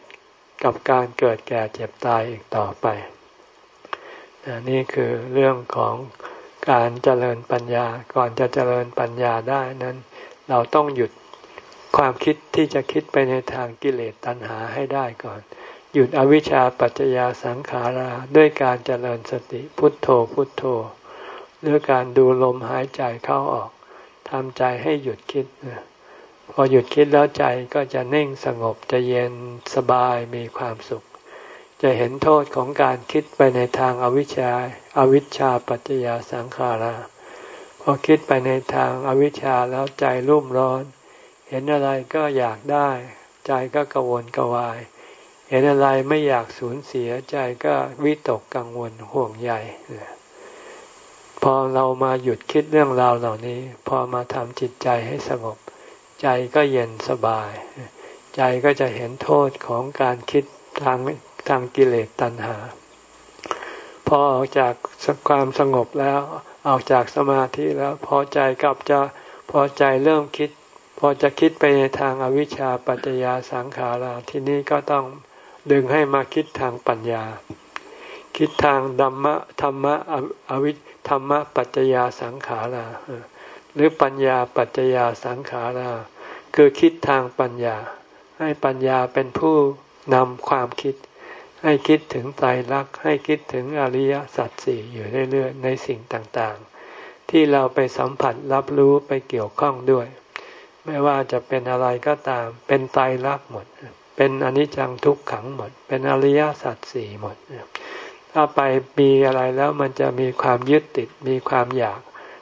กับการเกิดแก่เจ็บตายอีกต่อไป นี่คือเรื่องของการเจริญปัญญาก่อนจะเจริญปัญญาได้นั้น เราต้องหยุดความคิดที่จะคิดไปในทางกิเลสตัณหาให้ได้ก่อน หยุดอวิชชาปัจจยาสังขาราด้วยการเจริญสติพุทโธพุทโธหรือการดูลมหายใจเข้าออกทำใจให้หยุดคิด พอหยุดคิดแล้วใจก็จะนิ่งสงบจะเย็นสบายมีความสุข จะเห็นโทษของการคิดไปในทางอวิชชาอาวิชชาปัจจยาสังขาราพอคิดไปในทางอวิชชาแล้วใจรุ่มร้อน เห็นอะไรก็อยากได้ ใจก็กระวนกระวาย เห็นอะไรไม่อยากสูญเสียใจก็วิตกกังวลห่วงใยพอเรามาหยุดคิดเรื่องราวเหล่านี้ พอมาทำจิตใจให้สงบ ใจก็เย็นสบาย ใจก็จะเห็นโทษของการคิดทางทางกิเลสตัณหา พอออกจากความสงบแล้วออกจากสมาธิแล้วพอใจกลับจะพอใจเริ่มคิด พอจะคิดไปในทางอวิชชาปัจจยาสังขาราที่นี้ก็ต้อง ดึงให้มาคิดทางปัญญา คิดทางดัมมะธรรมะอวิธรรมะปัจจยาสังขาราหรือปัญญาปัจจยาสังขาราคือคิดทางปัญญา ให้ปัญญาเป็นผู้นำความคิด ให้คิดถึงไตรลักษณ์ให้คิดถึงอริยสัจสี่อยู่เรื่อยๆในสิ่งต่างๆ ที่เราไปสัมผัสรับรู้ไปเกี่ยวข้องด้วย ไม่ว่าจะเป็นอะไรก็ตามเป็นไตรลักษณ์หมด เป็นอนิจจังทุกขังหมด เป็นอริยสัจสี่หมด ถ้าไปมีอะไรแล้วมันจะมีความยึดติดมีความอยาก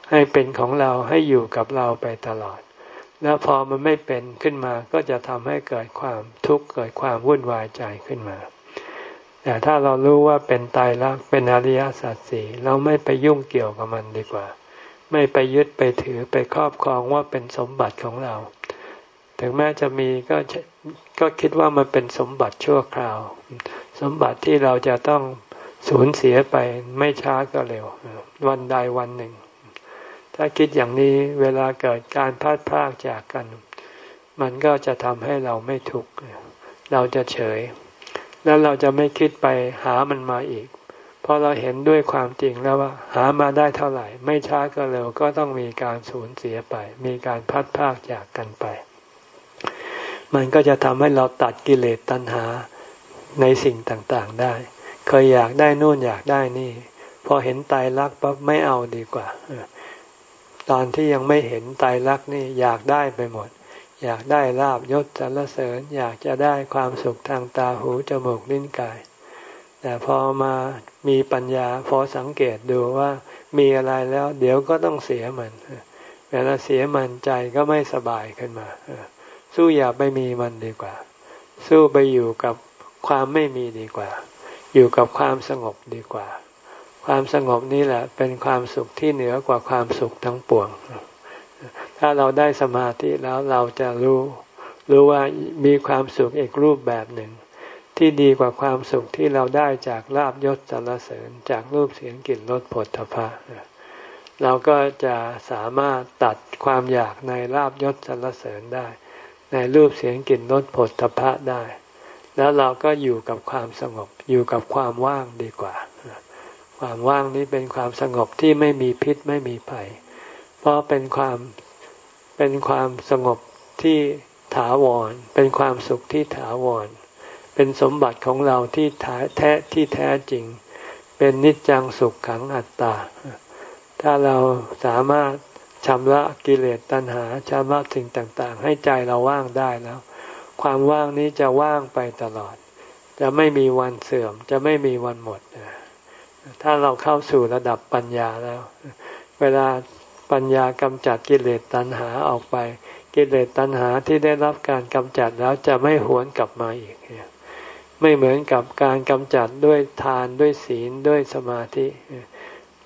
ให้เป็นของเราให้อยู่กับเราไปตลอด แล้วพอมันไม่เป็นขึ้นมาก็จะทำให้เกิดความทุกข์เกิดความวุ่นวายใจขึ้นมา แต่ถ้าเรารู้ว่าเป็นตายรักเป็นอริยสัจสี่เราไม่ไปยุ่งเกี่ยวกับมันดีกว่า ไม่ไปยึดไปถือไปครอบครองว่าเป็นสมบัติของเรา ถึงแม้จะมีก็ ก็คิดว่ามันเป็นสมบัติชั่วคราว สมบัติที่เราจะต้องสูญเสียไปไม่ช้าก็เร็ว วันใดวันหนึ่ง ถ้าคิดอย่างนี้เวลาเกิดการพลาดพลาดจากกัน มันก็จะทำให้เราไม่ทุกข์เราจะเฉย แล้วเราจะไม่คิดไปหามันมาอีก เพราะเราเห็นด้วยความจริงแล้วว่า หามาได้เท่าไหร่ ไม่ช้าก็เร็วก็ต้องมีการสูญเสียไป มีการพัดพากจากกันไป มันก็จะทำให้เราตัดกิเลสตัณหาในสิ่งต่างๆได้ เคยอยากได้นู่นอยากได้นี่ พอเห็นตายรักปั๊บไม่เอาดีกว่าตอนที่ยังไม่เห็นตายรักนี่อยากได้ไปหมด อยากได้ลาบยศสรรเสริญ อยากจะได้ความสุขทางตาหูจมูกลิ้นกาย แต่พอมามีปัญญาพอสังเกตดูว่ามีอะไรแล้ว เดี๋ยวก็ต้องเสียมัน เวลาเสียมันใจก็ไม่สบายขึ้นมา สู้อย่าไปมีมันดีกว่า สู้ไปอยู่กับความไม่มีดีกว่า อยู่กับความสงบดีกว่า ความสงบนี้แหละ เป็นความสุขที่เหนือกว่าความสุขทั้งปวง ถ้าเราได้สมาธิแล้วเราจะรู้ รู้ว่ามีความสุขอีกรูปแบบหนึ่ง ที่ดีกว่าความสุขที่เราได้จากลาบยศสรรเสริญจากรูปเสียงกลิ่นรสผลทพะเราก็จะสามารถตัดความอยากในลาบยศสรรเสริญได้ ในรูปเสียงกลิ่นรสผลทพะได้ แล้วเราก็อยู่กับความสงบ อยู่กับความว่างดีกว่า ความว่างนี้เป็นความสงบที่ไม่มีพิษไม่มีภัย เพราะเป็นความเป็นความสงบที่ถาวร เป็นความสุขที่ถาวร เป็นสมบัติของเราที่แท้ที่แท้จริง เป็นนิจจังสุขขังอัตตา ถ้าเราสามารถ ชำระกิเลสตัณหาชำระสิ่งต่างๆ ให้ใจเราว่างได้แล้ว ความว่างนี้จะว่างไปตลอด จะไม่มีวันเสื่อม จะไม่มีวันหมด ถ้าเราเข้าสู่ระดับปัญญาแล้ว เวลาปัญญากำจัดกิเลสตัณหาออกไป กิเลสตัณหาที่ได้รับการกำจัดแล้วจะไม่หวนกลับมาอีก ไม่เหมือนกับการกำจัดด้วยทานด้วยศีลด้วยสมาธิ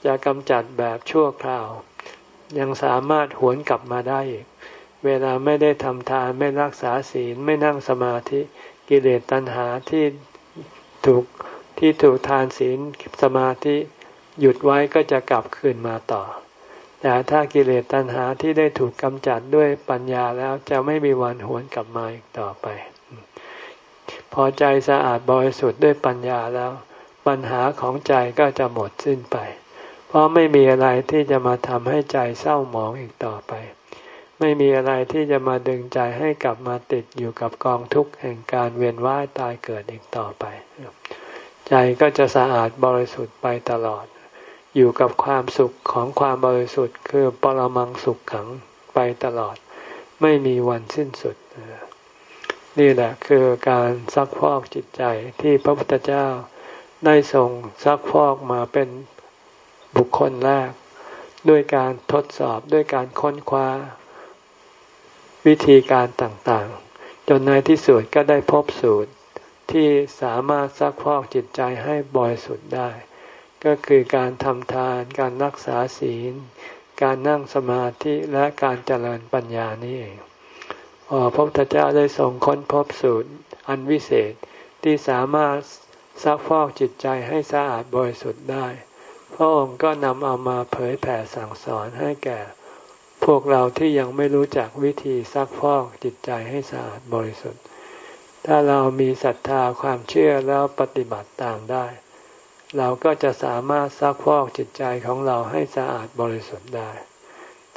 จะกำจัดแบบชั่วคราว ยังสามารถหวนกลับมาได้อีก เวลาไม่ได้ทำทานไม่รักษาศีลไม่นั่งสมาธิกิเลสตัณหาที่ถูกที่ถูกทานศีลสมาธิหยุดไว้ก็จะกลับคืนมาต่อ แต่ถ้ากิเลสตัณหาที่ได้ถูกกำจัดด้วยปัญญาแล้วจะไม่มีวันหวนกลับมาอีกต่อไป พอใจสะอาดบริสุทธิ์ด้วยปัญญาแล้ว ปัญหาของใจก็จะหมดสิ้นไป เพราะไม่มีอะไรที่จะมาทำให้ใจเศร้าหมองอีกต่อไป ไม่มีอะไรที่จะมาดึงใจให้กลับมาติดอยู่กับกองทุกข์แห่งการเวียนว่ายตายเกิดอีกต่อไป ใจก็จะสะอาดบริสุทธิ์ไปตลอด อยู่กับความสุขของความบริสุทธิ์ คือปรมังสุขขังไปตลอด ไม่มีวันสิ้นสุด นี่แหละคือการซักพอกจิตใจที่พระพุทธเจ้าได้ส่งซักพอกมาเป็น บุคคลแรก ด้วยการทดสอบด้วยการค้นคว้า วิธีการต่างๆ จนในที่สุดก็ได้พบสูตรที่สามารถซักพอกจิตใจให้บริสุทธิ์ได้ ก็คือการทำทานการรักษาศีล การนั่งสมาธิและการเจริญปัญญานี่เองพอพระพุทธเจ้าได้ทรงค้นพบสูตรอันวิเศษที่สามารถซักฟอกจิตใจให้สะอาดบริสุทธิ์ได้ พระองค์ก็นำเอามาเผยแผ่สั่งสอนให้แก่ พวกเราที่ยังไม่รู้จักวิธีซักฟอกจิตใจให้สะอาดบริสุทธิ์ ถ้าเรามีศรัทธาความเชื่อแล้วปฏิบัติตามได้ เราก็จะสามารถซักพอกจิตใจของเราให้สะอาดบริสุทธิ์ได้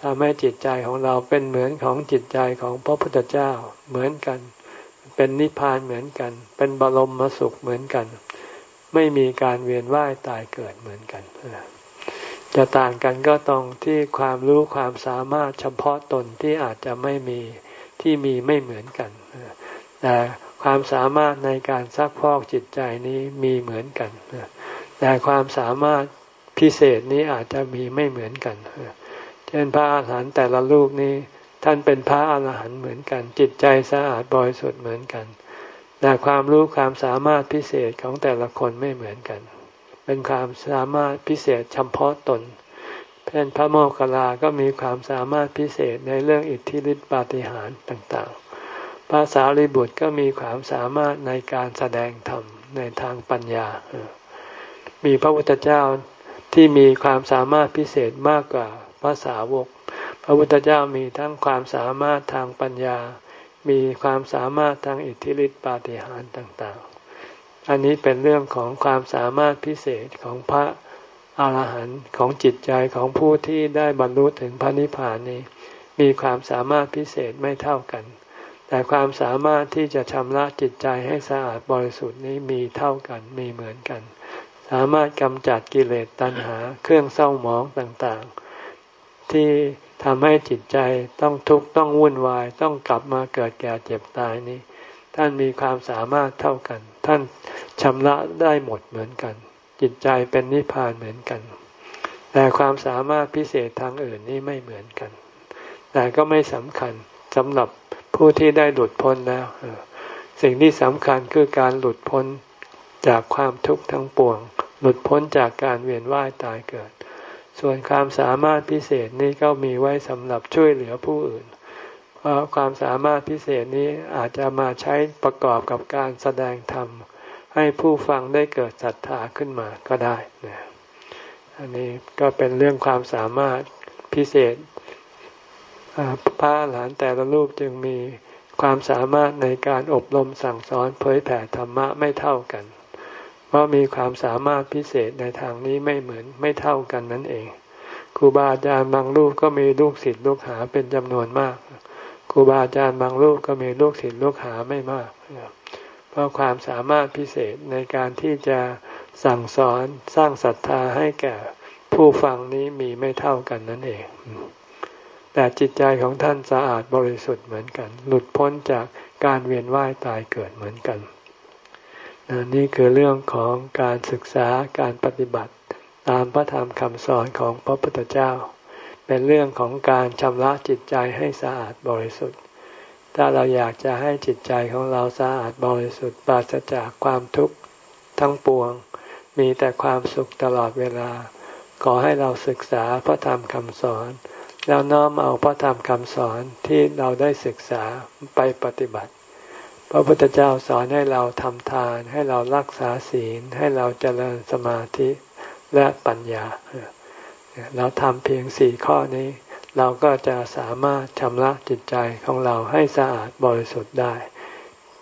ทำให้จิตใจของเราเป็นเหมือนของจิตใจของพระพุทธเจ้าเหมือนกัน เป็นนิพพานเหมือนกัน เป็นบรมมสุขเหมือนกัน ไม่มีการเวียนว่ายตายเกิดเหมือนกันจะต่างกันก็ตรงที่ความรู้ความสามารถเฉพาะตนที่อาจจะไม่มีที่มีไม่เหมือนกันแต่ความสามารถในการซักพอกจิตใจนี้มีเหมือนกันแต่ความสามารถพิเศษนี้อาจจะมีไม่เหมือนกันเช่นพระอาหารหันต์แต่ละรูปนี้ ท่านเป็นพระอาหารหันต์เหมือนกัน จิตใจสะอาดบริสุทธิ์เหมือนกัน แต่ความรู้ความสามารถพิเศษของแต่ละคนไม่เหมือนกัน เป็นความสามารถพิเศษเฉพาะตนเช่นพระโมคคัลลาก็มีความสามารถพิเศษในเรื่องอิทธิฤทธิปาฏิหาริย์ต่างๆ พระสารีบุตรก็มีความสามารถในการแสดงธรรมในทางปัญญา มีพระพุทธเจ้าที่มีความสามารถพิเศษมากกว่าพระสาวก พระพุทธเจ้ามีทั้งความสามารถทางปัญญา มีความสามารถทางอิทธิฤทธิปาฏิหาริย์ต่างๆ อันนี้เป็นเรื่องของความสามารถพิเศษของพระอาหารหันต์ของจิตใจของผู้ที่ได้บรรลุถึงพระนิพพานนี้ มีความสามารถพิเศษไม่เท่ากัน แต่ความสามารถที่จะชำระจิตใจให้สะอาดบริสุทธิ์นี้มีเท่ากันมีเหมือนกัน สามารถกำจัดกิเลสตัณหา เครื่องเศร้าหมองต่างๆ ที่ ทำให้จิตใจต้องทุกข์ต้องวุ่นวายต้องกลับมาเกิดแก่เจ็บตายนี้ ท่านมีความสามารถเท่ากัน ท่านชำระได้หมดเหมือนกัน จิตใจเป็นนิพพานเหมือนกัน แต่ความสามารถพิเศษทางอื่นนี่ไม่เหมือนกัน แต่ก็ไม่สำคัญสำหรับผู้ที่ได้หลุดพ้นแล้วสิ่งที่สำคัญคือการหลุดพ้นจากความทุกข์ทั้งปวง หลุดพ้นจากการเวียนว่ายตายเกิด ส่วนความสามารถพิเศษนี้ก็มีไว้สำหรับช่วยเหลือผู้อื่น เพราะความสามารถพิเศษนี้อาจจะมาใช้ประกอบกับการแสดงธรรม ให้ผู้ฟังได้เกิดศรัทธาขึ้นมาก็ได้นะอันนี้ก็เป็นเรื่องความสามารถพิเศษพระหลานแต่ละรูปจึงมีความสามารถในการอบรมสั่งสอนเผยแผ่ธรรมะไม่เท่ากัน เพราะมีความสามารถพิเศษในทางนี้ไม่เหมือนไม่เท่ากันนั่นเองครูบาอาจารย์บางรูปก็มีลูกศิษย์ลูกหาเป็นจำนวนมากครูบาอาจารย์บางรูปก็มีลูกศิษย์ลูกหาไม่มาก เพราะความสามารถพิเศษในการที่จะสั่งสอนสร้างศรัทธาให้แก่ผู้ฟังนี้มีไม่เท่ากันนั่นเอง แต่จิตใจของท่านสะอาดบริสุทธิ์เหมือนกัน หลุดพ้นจากการเวียนว่ายตายเกิดเหมือนกัน นี่คือเรื่องของการศึกษาการปฏิบัติ ตามพระธรรมคำสอนของพระพุทธเจ้า เป็นเรื่องของการชำระจิตใจให้สะอาดบริสุทธิ์ ถ้าเราอยากจะให้จิตใจของเราสะอาดบริสุทธิ์ปราศจากความทุกข์ทั้งปวง มีแต่ความสุขตลอดเวลา ขอให้เราศึกษาพระธรรมคำสอน แล้วน้อมเอาพระธรรมคำสอนที่เราได้ศึกษาไปปฏิบัติ พระพุทธเจ้าสอนให้เราทำทาน ให้เรารักษาศีล ให้เราเจริญสมาธิและปัญญา เราทำเพียงสี่ข้อนี้ เราก็จะสามารถชำระจิตใจของเราให้สะอาดบริสุทธิ์ได้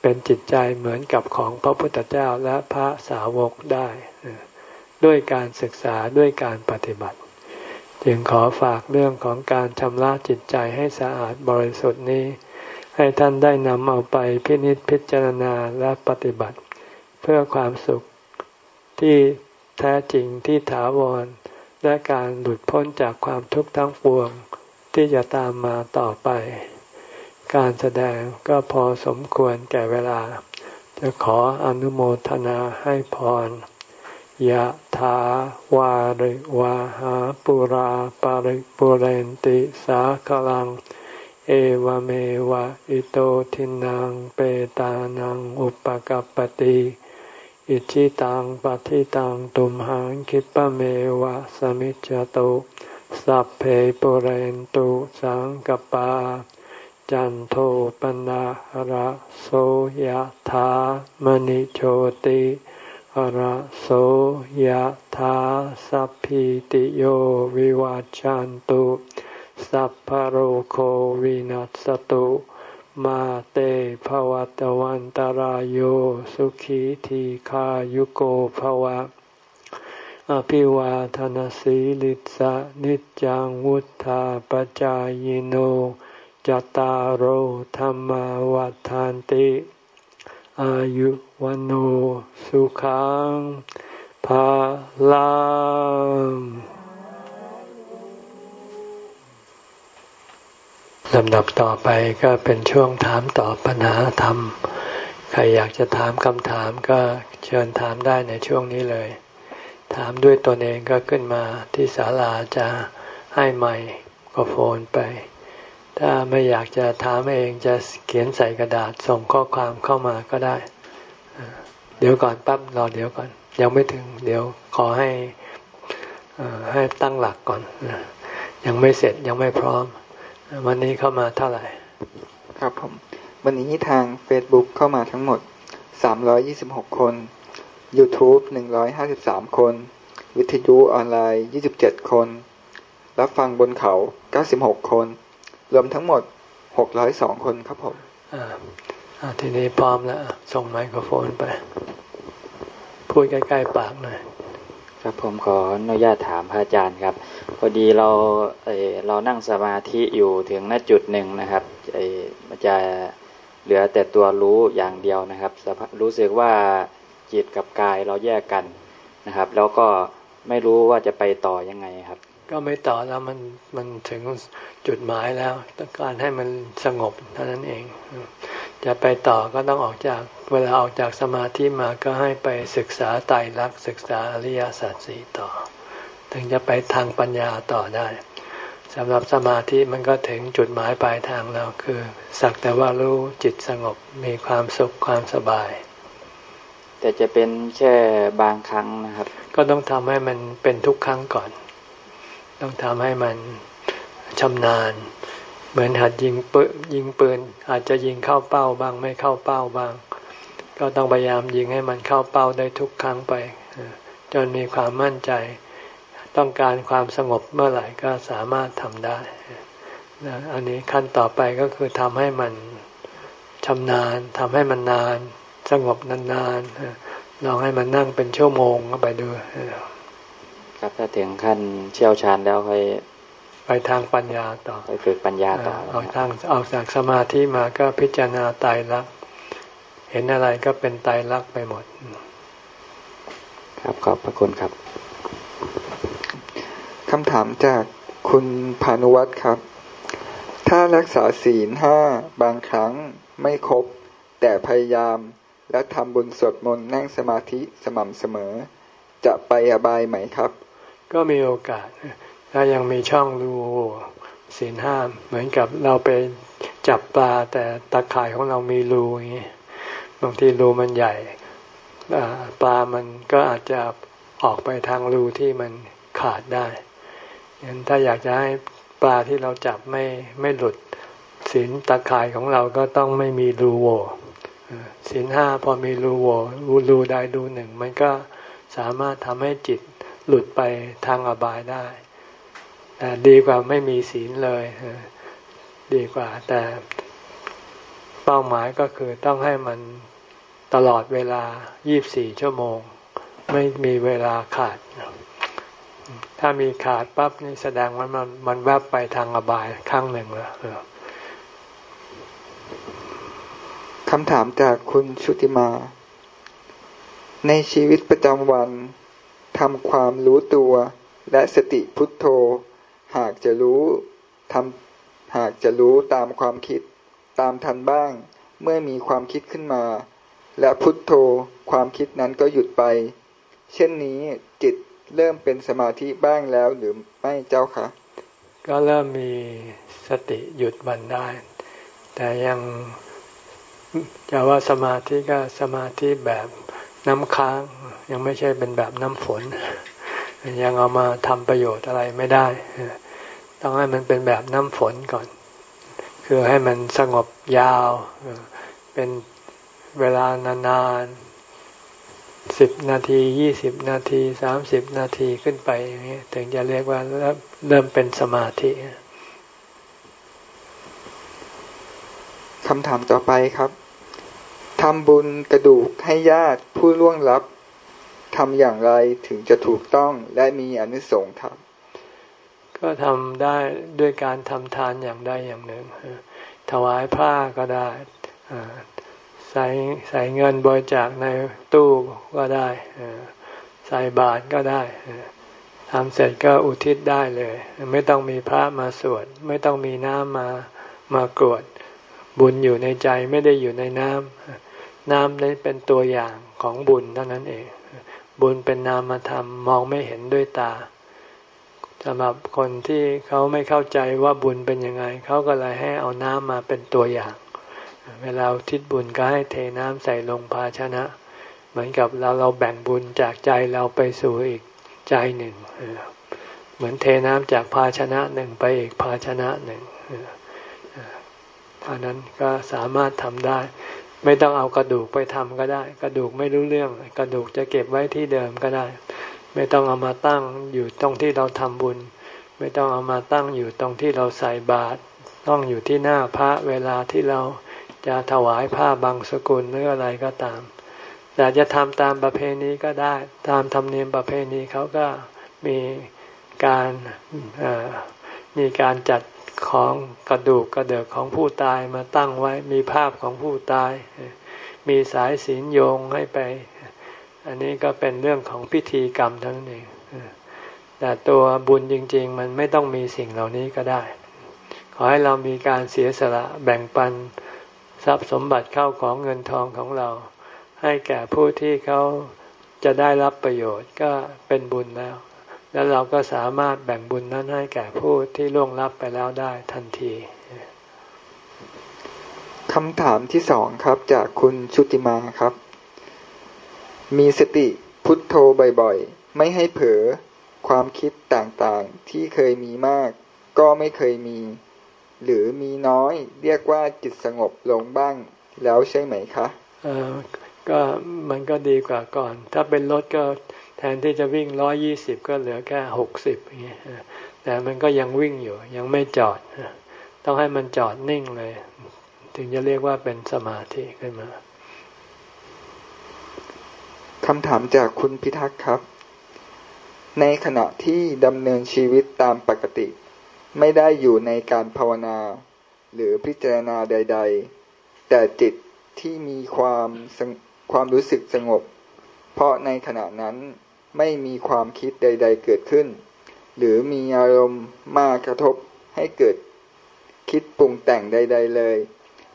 เป็นจิตใจเหมือนกับของพระพุทธเจ้าและพระสาวกได้ ด้วยการศึกษาด้วยการปฏิบัติ จึงขอฝากเรื่องของการชำระจิตใจให้สะอาดบริสุทธิ์นี้ ให้ท่านได้นำเอาไปพินิจพิจารณาและปฏิบัติ เพื่อความสุขที่แท้จริงที่ถาวร และการหลุดพ้นจากความทุกข์ทั้งปวงที่จะตามมาต่อไป การแสดงก็พอสมควรแก่เวลา จะขออนุโมทนาให้พรยะถาวาริวาหาปุราปาริปุเรนติสาคลัง เอวเมวะอิโตทินังเปตานังอุปกัปปติอิชิตังปฏิตังตุมหังคิปะเมวะสมิจจตุสัพเพปุเรนตุสังกปา จันโทปนะระโสยธามณิโชติระโสยธาสัพพิติโยวิวัจจันตุ สัพพโรโควินัสตุ มาเตภวัตวันตารโยสุขีทีขายุโกภวะ อภิวาทนสีลิสะนิจังวุธาปจายโนจตารโหธรรมวัฏานติ อายุวันโอสุขังภาลัง ลำดับต่อไปก็เป็นช่วงถามตอบปัญหาธรรม ใครอยากจะถามคำถามก็เชิญถามได้ในช่วงนี้เลย ถามด้วยตนเองก็ขึ้นมาที่ศาลาจะให้ไมโครโฟนไป ถ้าไม่อยากจะถามเองจะเขียนใส่กระดาษส่งข้อความเข้ามาก็ได้ เดี๋ยวก่อนปั๊บรอเดี๋ยวก่อน ยังไม่ถึง เดี๋ยวขอให้ให้ตั้งหลักก่อน ยังไม่เสร็จยังไม่พร้อม วันนี้เข้ามาเท่าไหร่ ครับผม วันนี้ทาง Facebook เข้ามาทั้งหมด 326 คน YouTube 153 คน วิทยุออนไลน์ 27 คน รับฟังบนเขา 96 คน รวมทั้งหมด 602 คนครับผมอ่าทีนี้พร้อมแล้ว ส่งไมโครโฟนไป พูดใกล้ๆปากหน่อย ครับผมขออนุญาตถามพระอาจารย์ครับ พอดีเราเเรานั่งสมาธิอยู่ถึงณจุดหนึ่งนะครับมันจะเหลือแต่ตัวรู้อย่างเดียวนะครับ รู้สึกว่าจิตกับกายเราแยกกันนะครับ แล้วก็ไม่รู้ว่าจะไปต่อยังไงครับ ก็ไม่ต่อแล้วมันมันถึงจุดหมายแล้ว ต้องการให้มันสงบเท่านั้นเอง จะไปต่อก็ต้องออกจากเวลาออกจากสมาธิมาก็ให้ไปศึกษาไตรลักษณ์ศึกษาอริยสัจสี่ต่อ ถึงจะไปทางปัญญาต่อได้สำหรับสมาธิมันก็ถึงจุดหมายปลายทางแล้วคือ สักแต่ว่ารู้จิตสงบมีความสุขความสบาย แต่จะเป็นแค่บางครั้งนะครับ ก็ต้องทำให้มันเป็นทุกครั้งก่อน ต้องทำให้มันชำนาญ เหมือนหัดยิงปืนยิงปืน อาจจะยิงเข้าเป้าบ้างไม่เข้าเป้าบ้าง ก็ต้องพยายามยิงให้มันเข้าเป้าได้ทุกครั้งไป จนมีความมั่นใจ ต้องการความสงบเมื่อไหร่ก็สามารถทำได้อันนี้ขั้นต่อไปก็คือทำให้มันชำนาญทำให้มันนาน สงบนานๆลองให้มันนั่งเป็นชั่วโมงก็ไปดูครับถ้าถึงขั้นเชี่ยวชาญแล้วค่อย ไปทางปัญญาต่อไปฝึกปัญญาต่อออกทางออกจากสมาธิมาก็พิจารณาตายรักเห็นอะไรก็เป็นตายรักไปหมด ครับขอบพระคุณครับคำถามจากคุณพานุวัตรครับ ถ้ารักษาศีลห้าบางครั้งไม่ครบ แต่พยายามและทำบุญสวดมนต์นั่งสมาธิสม่ำเสมอ จะไปอบายไหมครับ ก็มีโอกาส ถ้ายังมีช่องรูศีลห้าเหมือนกับเราไปจับปลาแต่ตะข่ายของเรามีรูอย่างนี้บางทีรูมันใหญ่ปลามันก็อาจจะออกไปทางรูที่มันขาดได้ยันถ้าอยากจะให้ปลาที่เราจับไม่ไม่หลุดศีลตะข่ายของเราก็ต้องไม่มีรูโวศีลห้าพอมีรูโวรูใดรูหนึ่ง มันก็สามารถทำให้จิตหลุดไปทางอบายได้ แต่ดีกว่าไม่มีศีลเลยดีกว่า แต่เป้าหมายก็คือต้องให้มันตลอดเวลา 24 ชั่วโมง ไม่มีเวลาขาด ถ้ามีขาดปั๊บนี่แสดงว่ามันมันแวบไปทางอบายข้างหนึ่งแล้วคำถามจากคุณชุติมา ในชีวิตประจำวันทำความรู้ตัวและสติพุทโธ หากจะรู้ทำหากจะรู้ตามความคิด ตามทันบ้าง เมื่อมีความคิดขึ้นมา และพุทโธความคิดนั้นก็หยุดไป เช่นนี้จิตเริ่มเป็นสมาธิบ้างแล้วหรือไม่เจ้าคะก็เริ่มมีสติหยุดมันได้ แต่ยังจะว่าสมาธิก็สมาธิแบบน้ำค้าง ยังไม่ใช่เป็นแบบน้ำฝน ยังเอามาทำประโยชน์อะไรไม่ได้ ต้องให้มันเป็นแบบน้ำฝนก่อน คือให้มันสงบยาว เป็นเวลานานๆสิบนาทียี่สิบนาทีสามสิบนาทีขึ้นไปอย่างนี้ถึงจะเรียกว่าเริ่มเป็นสมาธิคำถามต่อไปครับทำบุญกระดูกให้ญาติผู้ล่วงลับทำอย่างไรถึงจะถูกต้องและมีอนุสงส์ครับ ก็ทำได้ด้วยการทำทานอย่างใดอย่างหนึ่ง ถวายผ้าก็ได้ใส่ใส่เงินบริจาคในตู้ก็ได้ใส่บาตรก็ได้ทำเสร็จก็อุทิศได้เลย ไม่ต้องมีพระมาสวด ไม่ต้องมีน้ำมามากรวด บุญอยู่ในใจไม่ได้อยู่ในน้ำน้ำนี้เป็นตัวอย่างของบุญเท่านั้นเอง บุญเป็นนามธรรมมองไม่เห็นด้วยตา สำหรับคนที่เขาไม่เข้าใจว่าบุญเป็นยังไง เขาก็เลยให้เอาน้ำมาเป็นตัวอย่าง เวลาทิศบุญก็ให้เทน้ำใส่ลงภาชนะ เหมือนกับเราเราแบ่งบุญจากใจเราไปสู่อีกใจหนึ่ง เหมือนเทน้ำจากภาชนะหนึ่งไปอีกภาชนะหนึ่งอันนั้นก็สามารถทำได้ ไม่ต้องเอากระดูกไปทำก็ได้ กระดูกไม่รู้เรื่อง กระดูกจะเก็บไว้ที่เดิมก็ได้ ไม่ต้องเอามาตั้งอยู่ตรงที่เราทำบุญ ไม่ต้องเอามาตั้งอยู่ตรงที่เราใส่บาตรต้องอยู่ที่หน้าพระเวลาที่เราจะถวายผ้าบางสกุลหรืออะไรก็ตามแต่จะทำตามประเพณีก็ได้ ตามธรรมเนียมประเพณีเขาก็มีการมีการจัดของกระดูกกระเดือกของผู้ตายมาตั้งไว้มีภาพของผู้ตาย มีสายศีลโยงให้ไป อันนี้ก็เป็นเรื่องของพิธีกรรมเท่านั้นเองแต่ตัวบุญจริง ๆ มันไม่ต้องมีสิ่งเหล่านี้ก็ได้ ขอให้เรามีการเสียสละแบ่งปันทรัพย์สมบัติเข้าของเงินทองของเรา ให้แก่ผู้ที่เขาจะได้รับประโยชน์ก็เป็นบุญแล้ว แล้วเราก็สามารถแบ่งบุญนั้นให้แก่ผู้ที่ล่วงลับไปแล้วได้ทันทีคำถามที่สองครับจากคุณชุติมาครับ มีสติพุทโธบ่อยๆ ไม่ให้เผลอความคิดต่างๆ ที่เคยมีมาก ก็ไม่เคยมี หรือมีน้อยเรียกว่าจิตสงบลงบ้างแล้วใช่ไหมคะก็มันก็ดีกว่าก่อน ถ้าเป็นรถก็แทนที่จะวิ่งร้อยยี่สิบก็เหลือแค่หกสิบอย่างเงี้ยแต่มันก็ยังวิ่งอยู่ยังไม่จอด ต้องให้มันจอดนิ่งเลย ถึงจะเรียกว่าเป็นสมาธิขึ้นมา คำถามจากคุณพิทักษ์ครับ ในขณะที่ดำเนินชีวิตตามปกติ ไม่ได้อยู่ในการภาวนา หรือพิจารณาใด ๆ แต่จิตที่มีความความรู้สึกสงบ เพราะในขณะนั้นไม่มีความคิดใด ๆ เกิดขึ้น หรือมีอารมณ์มากระทบให้เกิดคิดปรุงแต่งใด ๆ เลย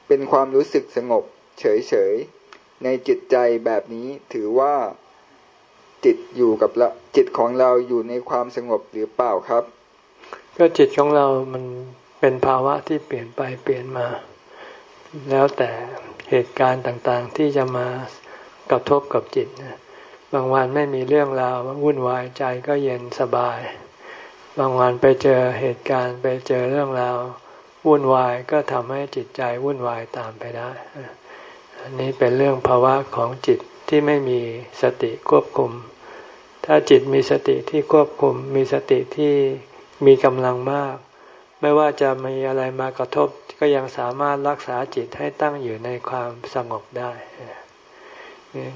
เป็นความรู้สึกสงบ เฉยๆ ในจิตใจแบบนี้ถือว่าจิตอยู่กับละจิตของเราอยู่ในความสงบหรือเปล่าครับ ก็จิตของเรามันเป็นภาวะที่เปลี่ยนไปเปลี่ยนมา แล้วแต่เหตุการณ์ต่างๆที่จะมากระทบกับจิตบางวันไม่มีเรื่องราววุ่นวายใจก็เย็นสบาย บางวันไปเจอเหตุการณ์ไปเจอเรื่องราววุ่นวายก็ทำให้จิตใจวุ่นวายตามไปได้ อันนี้เป็นเรื่องภาวะของจิตที่ไม่มีสติควบคุม ถ้าจิตมีสติที่ควบคุม มีสติที่มีกำลังมาก ไม่ว่าจะมีอะไรมากระทบก็ยังสามารถรักษาจิตให้ตั้งอยู่ในความสงบได้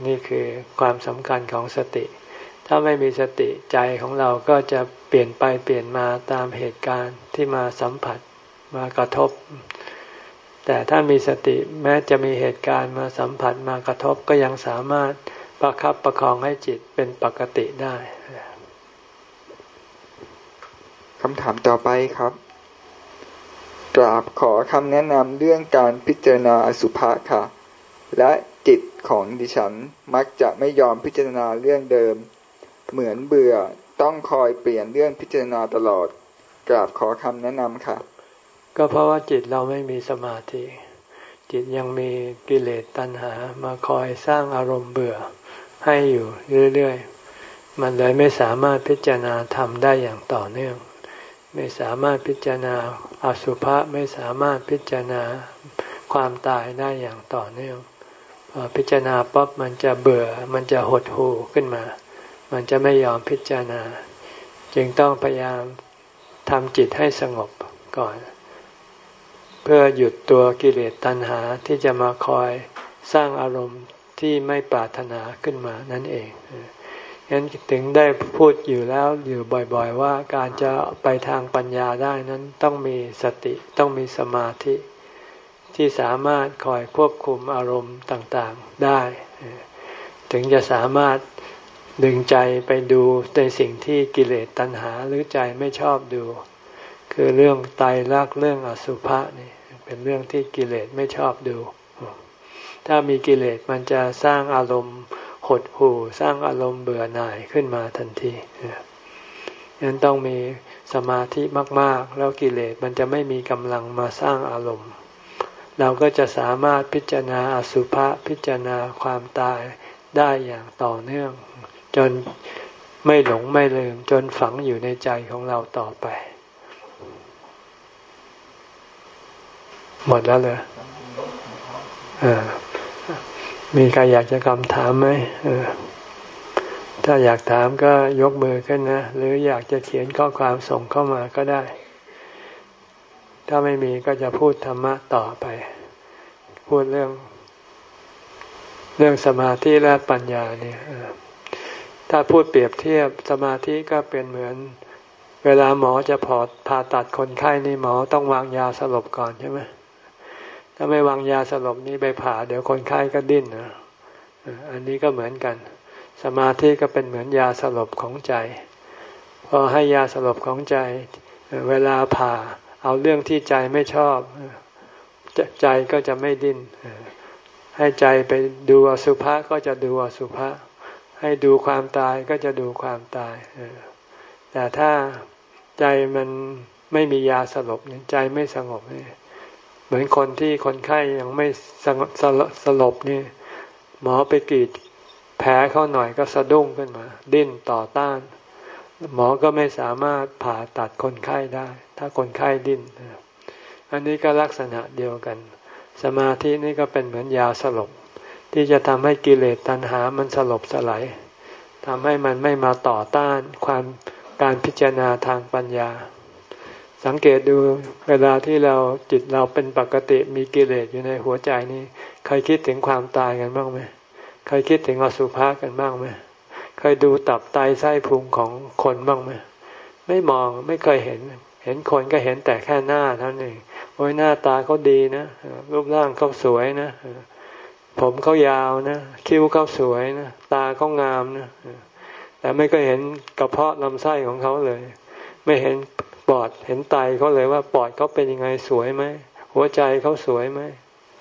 นี่คือความสำคัญของสติ ถ้าไม่มีสติใจของเราก็จะเปลี่ยนไปเปลี่ยนมาตามเหตุการณ์ที่มาสัมผัสมากระทบ แต่ถ้ามีสติแม้จะมีเหตุการณ์มาสัมผัสมากระทบก็ยังสามารถประครับประคองให้จิตเป็นปกติได้คำถามต่อไปครับ กราบขอคำแนะนำเรื่องการพิจารณาอสุภะค่ะ และจิตของดิฉันมักจะไม่ยอมพิจารณาเรื่องเดิม เหมือนเบื่อต้องคอยเปลี่ยนเรื่องพิจารณาตลอด กราบขอคำแนะนำค่ะ ก็เพราะว่าจิตเราไม่มีสมาธิ จิตยังมีกิเลสตัณหามาคอยสร้างอารมณ์เบื่อให้อยู่เรื่อยๆ มันเลยไม่สามารถพิจารณาทำได้อย่างต่อเนื่อง ไม่สามารถพิจารณาอสุภะไม่สามารถพิจารณาความตายได้อย่างต่อเนื่องพอพิจารณาปั๊บมันจะเบื่อ มันจะหดหู่ขึ้นมา มันจะไม่ยอมพิจารณา จึงต้องพยายามทำจิตให้สงบก่อน เพื่อหยุดตัวกิเลสตัณหาที่จะมาคอยสร้างอารมณ์ที่ไม่ปรารถนาขึ้นมานั่นเองฉะนั้นถึงได้พูดอยู่แล้วอยู่บ่อย ๆ ว่าการจะไปทางปัญญาได้นั้นต้องมีสติต้องมีสมาธิ ที่สามารถคอยควบคุมอารมณ์ต่างๆได้ ถึงจะสามารถดึงใจไปดูในสิ่งที่กิเลสตัณหาหรือใจไม่ชอบดู คือเรื่องไตรลักเรื่องอสุภะนี่เป็นเรื่องที่กิเลสไม่ชอบดู ถ้ามีกิเลสมันจะสร้างอารมณ์หดหู่สร้างอารมณ์เบื่อหน่ายขึ้นมาทันทียังต้องมีสมาธิมาก ๆ แล้วกิเลสมันจะไม่มีกำลังมาสร้างอารมณ์ เราก็จะสามารถพิจารณาอสุภะพิจารณาความตายได้อย่างต่อเนื่อง จนไม่หลงไม่ลืมจนฝังอยู่ในใจของเราต่อไป หมดแล้วเลยมีใครอยากจะคำถามไหมถ้าอยากถามก็ยกมือขึ้นนะ หรืออยากจะเขียนข้อความส่งเข้ามาก็ได้ ถ้าไม่มีก็จะพูดธรรมะต่อไป พูดเรื่อง เรื่องสมาธิและปัญญาเนี่ยถ้าพูดเปรียบเทียบสมาธิก็เป็นเหมือนเวลาหมอจะพอผ่าตัดคนไข้นี่หมอต้องวางยาสลบก่อนใช่ไหม ถ้าไม่วางยาสลบนี้ไปผ่า เดี๋ยวคนไข้ก็ดิ้นนะอันนี้ก็เหมือนกัน สมาธิก็เป็นเหมือนยาสลบของใจ พอให้ยาสลบของใจ เวลาผ่าเอาเรื่องที่ใจไม่ชอบ ใจก็จะไม่ดิ้นให้ใจไปดูอสุภะก็จะดูอสุภะให้ดูความตายก็จะดูความตายแต่ถ้าใจมันไม่มียาสลบใจไม่สงบเนี่ย เหมือนคนที่คนไข้ยังไม่สสสลบนี่หมอไปกรีดแผลเขาหน่อยก็สะดุ้งขึ้นมา ดิ้นต่อต้าน หมอก็ไม่สามารถผ่าตัดคนไข้ได้ ถ้าคนไข้ดิ้นอันนี้ก็ลักษณะเดียวกัน สมาธินี่ก็เป็นเหมือนยาสลบ ที่จะทำให้กิเลสตัณหามันสลบสลายทำให้มันไม่มาต่อต้านความการพิจารณาทางปัญญา สังเกตดูเวลาที่เราจิตเราเป็นปกติมีกิเลสอยู่ในหัวใจนี้เคยคิดถึงความตายกันบ้างไหมเคยคิดถึงอสุภะกันบ้างไหมเคยดูตับไตไส้พุงของคนบ้างไหมไม่มองไม่เคยเห็น เห็นคนก็เห็นแต่แค่หน้าเท่านั้นเองโอ้ยหน้าตาเขาดีนะรูปร่างเขาสวยนะผมเขายาวนะคิ้วเขาสวยนะตาเขางามนะแต่ไม่เคยเห็นกระเพาะลำไส้ของเขาเลย ไม่เห็น ปอดเห็นไตเขาเลยว่าปอดเขาเป็นยังไงสวยไหมหัวใจเขาสวยไหม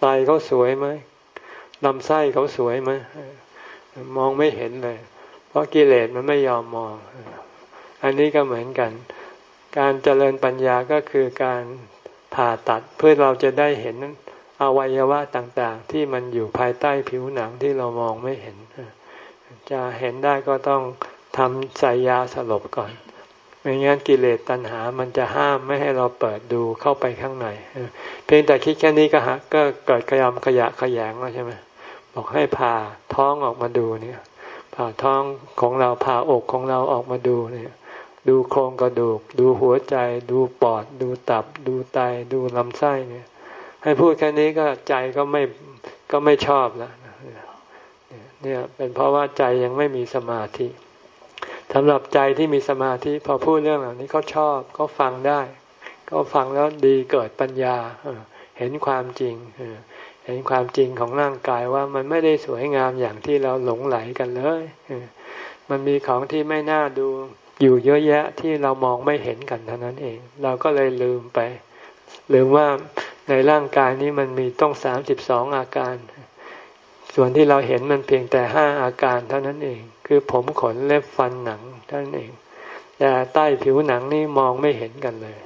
ไตเขาสวยไหมลำไส้เขาสวยไหมมองไม่เห็นเลย เพราะกิเลสมันไม่ยอมมอง อันนี้ก็เหมือนกัน การเจริญปัญญาก็คือการผ่าตัดเพื่อเราจะได้เห็นอวัยวะต่างๆ ที่มันอยู่ภายใต้ผิวหนังที่เรามองไม่เห็น จะเห็นได้ก็ต้องทำใส่ยาสลบก่อน ไม่งั้นกิเลสตัณหา มันจะห้ามไม่ให้เราเปิดดูเข้าไปข้างในเพียงแต่คิดแค่นี้ก็ฮะก็เกิดขยำขยะขยงแล้วใช่ไหมบอกให้ผ่าท้องออกมาดูเนี่ย ผ่าท้องของเราผ่าอกของเราออกมาดูเนี่ย ดูโครงกระดูก ดูหัวใจ ดูปอด ดูตับ ดูไตดูลำไส้เนี่ย ให้พูดแค่นี้ก็ใจก็ไม่ก็ไม่ชอบแล้วเนี่ยเป็นเพราะว่าใจยังไม่มีสมาธิ สำหรับใจที่มีสมาธิพอพูดเรื่องเหล่านี้เขาชอบเขาฟังได้เขาฟังแล้วดีเกิดปัญญาเห็นความจริงเห็นความจริงของร่างกายว่ามันไม่ได้สวยงามอย่างที่เราหลงไหลกันเลยมันมีของที่ไม่น่าดูอยู่เยอะแยะที่เรามองไม่เห็นกันเท่านั้นเอง เราก็เลยลืมไปลืมว่าในร่างกายนี้มันมีต้องสามสิบสองอาการ ส่วนที่เราเห็นมันเพียงแต่ห้าอาการเท่านั้นเอง คือผมขนเล็บฟันหนังท่านั้นเองแต่ใต้ผิวหนังนี่มองไม่เห็นกันเลย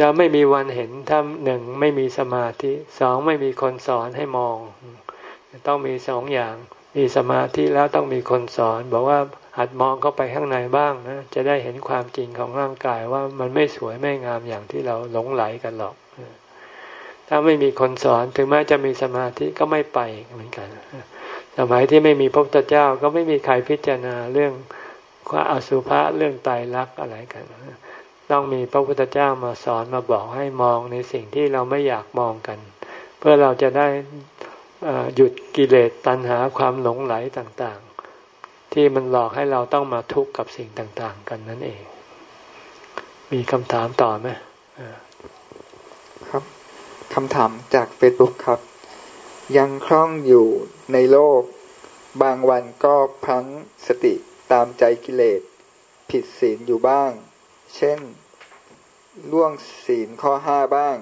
จะไม่มีวันเห็นถ้าหนึ่งไม่มีสมาธิสองไม่มีคนสอนให้มอง ต้องมีสองอย่าง มีสมาธิแล้วต้องมีคนสอน บอกว่าหัดมองเข้าไปข้างในบ้างนะจะได้เห็นความจริงของร่างกายว่ามันไม่สวยไม่งามอย่างที่เราหลงไหลกันหรอกถ้าไม่มีคนสอนถึงแม้จะมีสมาธิก็ไม่ไปเหมือนกัน สมัยที่ไม่มีพระพุทธเจ้าก็ไม่มีใครพิจารณาเรื่องว่าอสุภะเรื่องตายรักอะไรกัน ต้องมีพระพุทธเจ้ามาสอนมาบอกให้มองในสิ่งที่เราไม่อยากมองกัน เพื่อเราจะได้หยุดกิเลสตัณหาความหลงไหลต่างๆ ที่มันหลอกให้เราต้องมาทุกข์กับสิ่งต่างๆ กันนั่นเอง มีคำถามต่อไหมครับคำถามจากเฟซบุ๊กครับ ยังคล่องอยู่ในโลก บางวันก็พังสติตามใจกิเลส ผิดศีลอยู่บ้าง เช่น ล่วงศีลข้อห้าบ้าง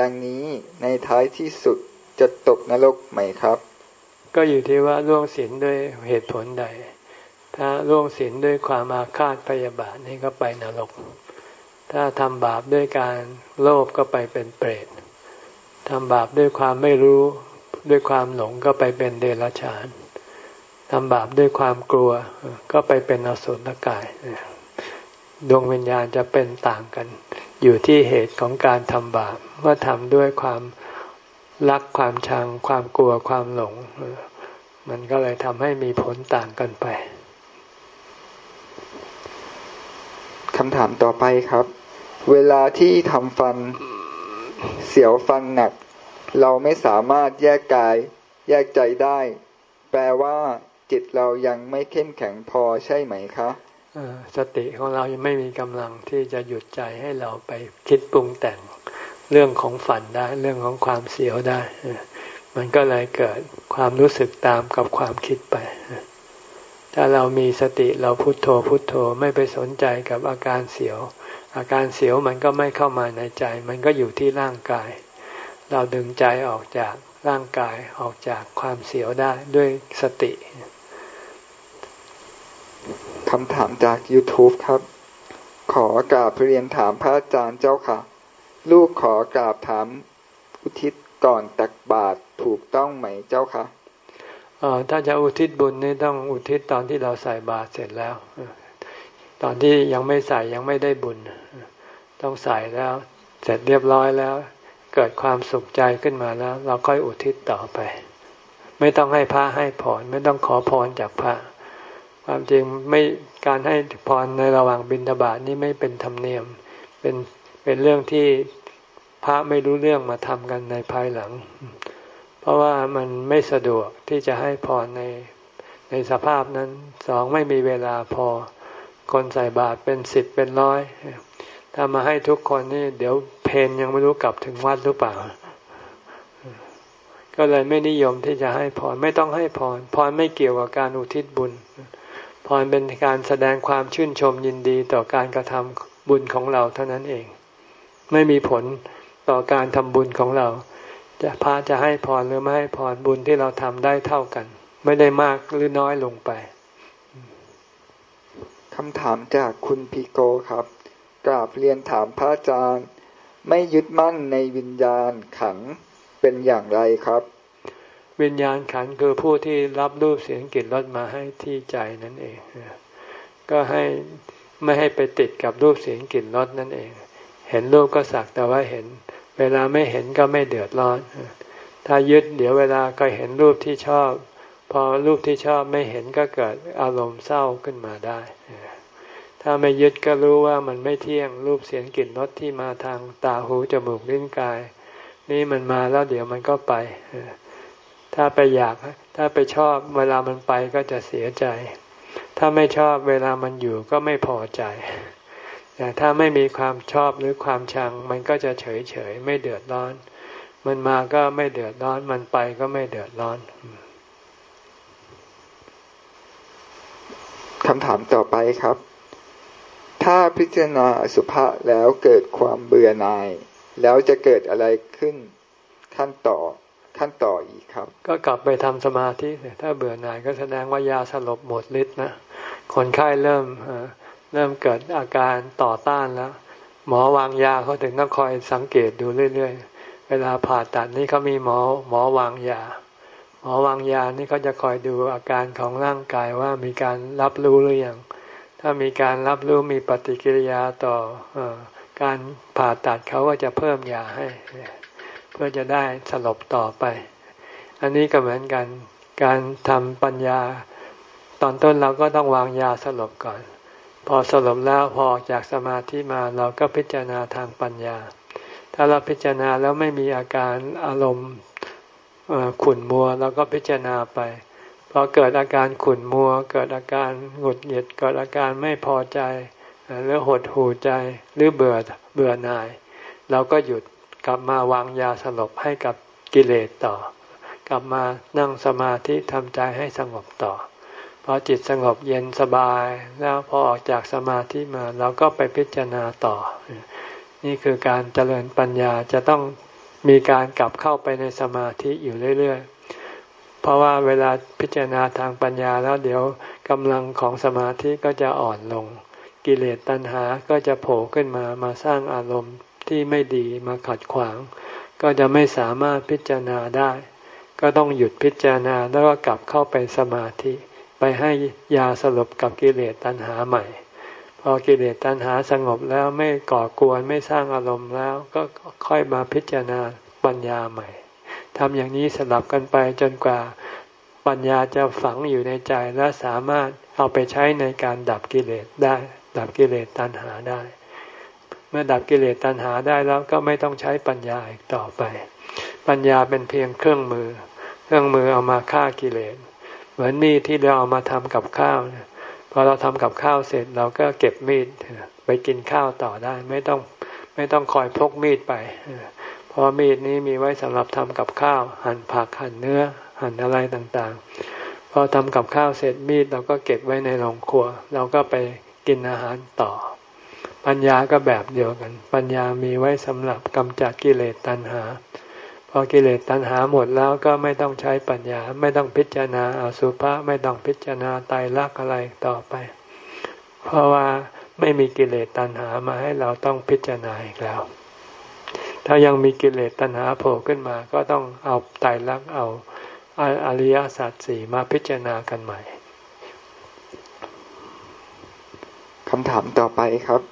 ดังนี้ในท้ายที่สุดจะตกนรกไหมครับ ก็อยู่ที่ว่าล่วงศีลด้วยเหตุผลใด ถ้าล่วงศีลด้วยความอาฆาตพยาบาทนี่ก็ไปนรก ถ้าทำบาปด้วยการโลภก็ไปเป็นเปรต ทำบาปด้วยความไม่รู้ด้วยความหลงก็ไปเป็นเดรัจฉานทำบาปด้วยความกลัวก็ไปเป็นอสุรกายดวงวิญญาณจะเป็นต่างกัน อยู่ที่เหตุของการทำบาปว่าทำด้วยความรักความชัง ความกลัวความหลง มันก็เลยทำให้มีผลต่างกันไปคำถามต่อไปครับ เวลาที่ทำฟัน เสียวฟันหนัก เราไม่สามารถแยกกาย แยกใจได้ แปลว่า จิตเรายังไม่เข้มแข็งพอใช่ไหมคะสติของเรายังไม่มีกำลังที่จะหยุดใจให้เราไปคิดปรุงแต่งเรื่องของฝันได้ เรื่องของความเสียวได้ มันก็เลยเกิดความรู้สึกตามกับความคิดไป ถ้าเรามีสติเราพุโทโธพุโทโธไม่ไปสนใจกับอาการเสียว อาการเสียวมันก็ไม่เข้ามาในใจ มันก็อยู่ที่ร่างกาย เราดึงใจออกจากร่างกายออกจากความเสียวได้ด้วยสติคำถามจาก YouTube ครับ ขอกราบเรียนถามพระอาจารย์เจ้าค่ะ ลูกขอกราบถามอุทิศก่อนตักบาตรถูกต้องไหมเจ้าค่ะถ้าจะอุทิศบุญนี่ต้องอุทิศตอนที่เราใส่บาตรเสร็จแล้ว ตอนที่ยังไม่ใส่ยังไม่ได้บุญ ต้องใส่แล้ว เสร็จเรียบร้อยแล้ว เกิดความสุขใจขึ้นมาแล้ว เราค่อยอุทิศต่อไป ไม่ต้องให้พระให้พรไม่ต้องขอพรจากพระ ความจริงไม่การให้พรในระหว่างบิณฑบาตนี่ไม่เป็นธรรมเนียม เป็นเป็นเรื่องที่พระไม่รู้เรื่องมาทำกันในภายหลัง เพราะว่ามันไม่สะดวกที่จะให้พรในในสภาพนั้นสองไม่มีเวลาพอ คนใส่บาตรเป็นสิบเป็นร้อยถ้ามาให้ทุกคนนี่ เดี๋ยวเพนยังไม่รู้กลับถึงวัดหรือเปล่า ก็เลยไม่นิยมที่จะให้พรไม่ต้องให้พรพรไม่เกี่ยวกับการอุทิศบุญพรเป็นการแสดงความชื่นชมยินดีต่อการกระทำบุญของเราเท่านั้นเอง ไม่มีผลต่อการทำบุญของเรา จะพระจะให้พรหรือไม่ให้พรบุญที่เราทำได้เท่ากัน ไม่ได้มากหรือน้อยลงไปำถามจากคุณพีโกครับ กราบเรียนถามพระอาจารย์ ไม่ยึดมั่นในวิญญาณขันเป็นอย่างไรครับ วิญญาณขันคือผู้ที่รับรูปเสียงกลิ่นรสมาให้ที่ใจนั่นเอง ก็ให้ไม่ให้ไปติดกับรูปเสียงกลิ่นรสนั่นเอง เห็นรูปก็สักแต่ว่าเห็น เวลาไม่เห็นก็ไม่เดือดร้อน ถ้ายึดเดี๋ยวเวลาก็เห็นรูปที่ชอบพอรูปที่ชอบไม่เห็นก็เกิดอารมณ์เศร้าขึ้นมาได้ ถ้าไม่ยึดก็รู้ว่ามันไม่เที่ยงรูปเสียงกลิ่นรสที่มาทางตาหูจมูกลิ้นกาย นี่มันมาแล้วเดี๋ยวมันก็ไป ถ้าไปอยาก ถ้าไปชอบเวลามันไปก็จะเสียใจ ถ้าไม่ชอบเวลามันอยู่ก็ไม่พอใจ แต่ถ้าไม่มีความชอบหรือความชัง มันก็จะเฉยเฉยไม่เดือดร้อน มันมาก็ไม่เดือดร้อน มันไปก็ไม่เดือดร้อนคำถามต่อไปครับ ถ้าพิจารณาสุภาษแล้วเกิดความเบื่อหน่าย แล้วจะเกิดอะไรขึ้นขั้นต่อขั้นต่ออีกครับ ก็กลับไปทำสมาธิถ้าเบื่อหน่ายก็แสดงว่ายาสลบหมดฤทธิ์นะคนไข้เริ่มเริ่มเกิดอาการต่อต้านแล้ว หมอวางยาเขาถึงต้องคอยสังเกตดูเรื่อยๆ เวลาผ่าตัดนี่เขามีหมอหมอวางยา หมอวางยานี่เขาจะคอยดูอาการของร่างกายว่ามีการรับรู้หรือยัง ถ้ามีการรับรู้มีปฏิกิริยาต่ออการผ่าตัดเขาก็จะเพิ่มยาให้ เพื่อจะได้สลบต่อไป อันนี้ก็เหมือนกัน การทำปัญญา ตอนต้นเราก็ต้องวางยาสลบก่อน พอสลบแล้วพอออกจากสมาธิมาเราก็พิจารณาทางปัญญา ถ้าเราพิจารณาแล้วไม่มีอาการอารมณ์ขุ่นมัวเราก็พิจารณาไป พอเกิดอาการขุ่นมัว เกิดอาการหงุดหงิดเกิดอาการไม่พอใจหรือหดหูใจหรือเบื่อเบื่อหน่าย เราก็หยุดกลับมาวางยาสลบให้กับกิเลสต่อ กลับมานั่งสมาธิทำใจให้สงบต่อพอจิตสงบเย็นสบาย แล้วพอออกจากสมาธิมาเราก็ไปพิจารณาต่อ นี่คือการเจริญปัญญาจะต้องมีการกลับเข้าไปในสมาธิอยู่เรื่อยๆ เพราะว่าเวลาพิจารณาทางปัญญาแล้วเดี๋ยวกำลังของสมาธิก็จะอ่อนลง กิเลสตัณหาก็จะโผล่ขึ้นมามาสร้างอารมณ์ที่ไม่ดีมาขัดขวาง ก็จะไม่สามารถพิจารณาได้ ก็ต้องหยุดพิจารณาแล้วก็กลับเข้าไปสมาธิ ไปให้ยาสลบกับกิเลสตัณหาใหม่ พอกิเลสตัณหาสงบแล้วไม่ก่อกวนไม่สร้างอารมณ์แล้วก็ค่อยมาพิจารณาปัญญาใหม่ ทำอย่างนี้สลับกันไปจนกว่าปัญญาจะฝังอยู่ในใจและสามารถเอาไปใช้ในการดับกิเลสได้ ดับกิเลสตัณหาได้ เมื่อดับกิเลสตัณหาได้แล้วก็ไม่ต้องใช้ปัญญาอีกต่อไป ปัญญาเป็นเพียงเครื่องมือ เครื่องมือเอามาฆ่ากิเลส เหมือนมีดที่เราเอามาทำกับข้าวเนี่ยพอเราทำกับข้าวเสร็จเราก็เก็บมีดไปกินข้าวต่อได้ ไม่ต้องไม่ต้องคอยพกมีดไป เพราะมีดนี้มีไว้สำหรับทำกับข้าว หั่นผักหั่นเนื้อ หั่นอะไรต่างๆ พอทำกับข้าวเสร็จมีดเราก็เก็บไว้ในโรงครัว เราก็ไปกินอาหารต่อ ปัญญาก็แบบเดียวกัน ปัญญามีไว้สำหรับกำจัดกิเลสตัณหา พอกิเลสตัณหาหมดแล้วก็ไม่ต้องใช้ปัญญา ไม่ต้องพิจารณาอสุภะไม่ต้องพิจารณาไตรลักอะไรต่อไป เพราะว่าไม่มีกิเลสตัณหามาให้เราต้องพิจารณาอีกแล้ว ถ้ายังมีกิเลสตัณหาโผล่ขึ้นมา ก็ต้องเอาไตรลักษณ์เอาอริยสัจสี่มาพิจารณากันใหม่คำถามต่อไปครับ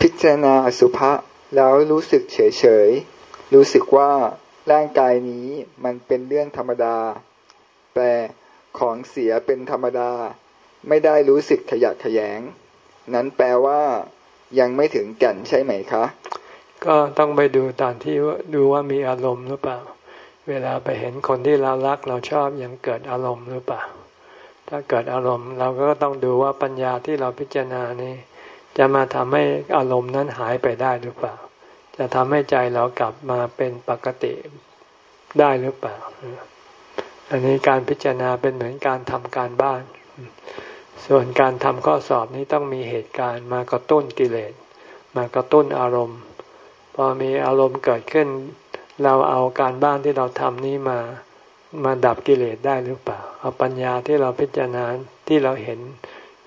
พิจารณาอสุภะแล้วรู้สึกเฉยเฉยรู้สึกว่าร่างกายนี้มันเป็นเรื่องธรรมดาแปลของเสียเป็นธรรมดา ไม่ได้รู้สึกขยะขยง นั้นแปลว่ายังไม่ถึงแก่นใช่ไหมคะ ก็ต้องไปดูตอนที่ดูว่ามีอารมณ์หรือเปล่า เวลาไปเห็นคนที่เรารักเราชอบยังเกิดอารมณ์หรือเปล่า ถ้าเกิดอารมณ์เราก็ต้องดูว่าปัญญาที่เราพิจารณานี้ จะมาทำให้อารมณ์นั้นหายไปได้หรือเปล่า จะทำให้ใจเรากลับมาเป็นปกติได้หรือเปล่า อันนี้การพิจารณาเป็นเหมือนการทำการบ้าน ส่วนการทำข้อสอบนี้ต้องมีเหตุการณ์มากระตุ้นกิเลส มากระตุ้นอารมณ์ อมีอารมณ์เกิดขึ้น เราเอาการบ้านที่เราทำนี้มามาดับกิเลสได้หรือเปล่า เอาปัญญาที่เราพิจารณาที่เราเห็น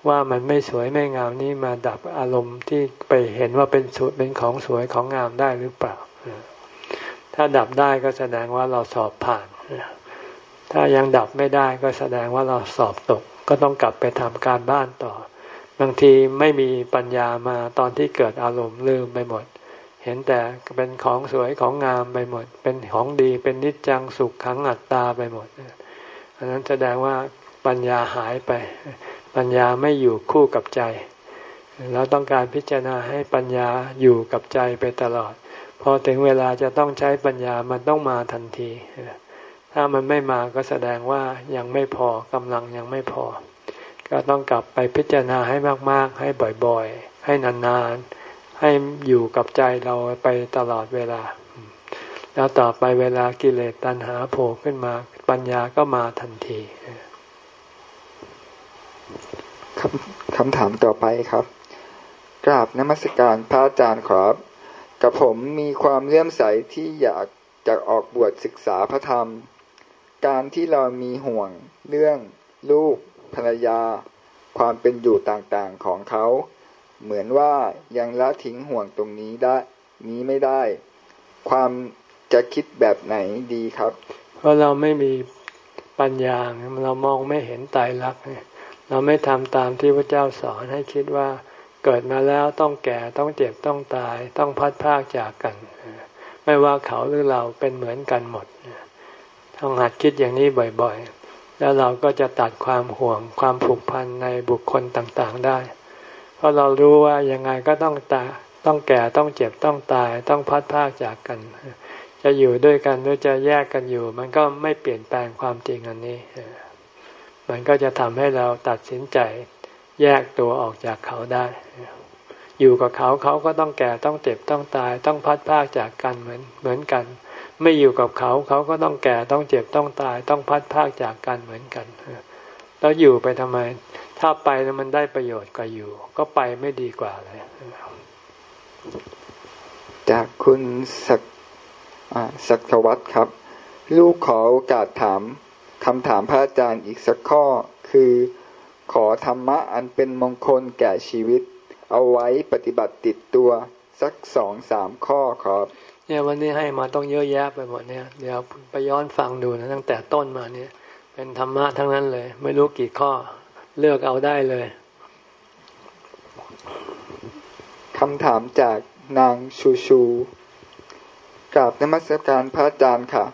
ว่ามันไม่สวยไม่งามนี่มาดับอารมณ์ที่ไปเห็นว่าเป็นสวยเป็นของสวยของงามได้หรือเปล่า ถ้าดับได้ก็แสดงว่าเราสอบผ่าน ถ้ายังดับไม่ได้ก็แสดงว่าเราสอบตก ก็ต้องกลับไปทำการบ้านต่อ บางทีไม่มีปัญญามาตอนที่เกิดอารมณ์ลืมไปหมด เห็นแต่เป็นของสวยของงามไปหมด เป็นของดีเป็นนิจจังสุขขังอัตตาไปหมดอันนั้นแสดงว่าปัญญาหายไป ปัญญาไม่อยู่คู่กับใจ เราต้องการพิจารณาให้ปัญญาอยู่กับใจไปตลอด พอถึงเวลาจะต้องใช้ปัญญามันต้องมาทันที ถ้ามันไม่มาก็แสดงว่ายังไม่พอกำลังยังไม่พอ ก็ต้องกลับไปพิจารณาให้มาก ๆ ให้บ่อยๆ ให้นานๆ ให้อยู่กับใจเราไปตลอดเวลา แล้วต่อไปเวลากิเลสตัณหาโผล่ขึ้นมา ปัญญาก็มาทันทีคำคำถามต่อไปครับ กราบนมัสการพระอาจารย์ครับ กับผมมีความเลื่อมใสที่อยากจะออกบวชศึกษาพระธรรม การที่เรามีห่วงเรื่อง ลูกภรรยา ความเป็นอยู่ต่างๆของเขา เหมือนว่ายังละทิ้งห่วงตรงนี้ได้ นี้ไม่ได้ ความจะคิดแบบไหนดีครับ เพราะเราไม่มีปัญญาเรามองไม่เห็นตายรักเราไม่ทำตามที่พระเจ้าสอนให้คิดว่าเกิดมาแล้วต้องแก่ต้องเจ็บต้องตาย ต้องพัดพากจากกัน ไม่ว่าเขาหรือเราเป็นเหมือนกันหมดต้องหัดคิดอย่างนี้บ่อยๆ แล้วเราก็จะตัดความห่วงความผูกพันในบุคคลต่างๆได้ ราะเรารู้ว่ายังไงก็ต้องตาต้องแก่ต้องเจ็บต้องตาย ต้องพัดพากจากกัน จะอยู่ด้วยกันหรือจะแยกกันอยู่ มันก็ไม่เปลี่ยนแปลงความจริงอันนี้ มันก็จะทำให้เราตัดสินใจแยกตัวออกจากเขาได้ อยู่กับเขาเขาก็ต้องแก่ต้องเจ็บต้องตาย ต้องพัดพากจากกันเหมือนเหมือนกัน ไม่อยู่กับเขาเขาก็ต้องแก่ต้องเจ็บต้องตาย ต้องพัดพากจากกันเหมือนกัน แล้วอยู่ไปทำไม ถ้าไปแล้วมันได้ประโยชน์กว่าอยู่ ก็ไปไม่ดีกว่าเลยจากคุณศักศักวัตรครับ ลูกขอโอกาสถามคำถามพระอาจารย์อีกสักข้อ คือขอธรรมะอันเป็นมงคลแก่ชีวิต เอาไว้ปฏิบัติติดตัวสักสองสามข้อครับเนี่ยวันนี้ให้มาต้องเยอะแยะไปหมดเนี่ยเดี๋ยวไปย้อนฟังดูนะตั้งแต่ต้นมาเนี่ย เป็นธรรมะทั้งนั้นเลย ไม่รู้กี่ข้อเลือกเอาได้เลยคำถามจากนางชูชูกราบนมัสการพระอาจารย์ค่ะ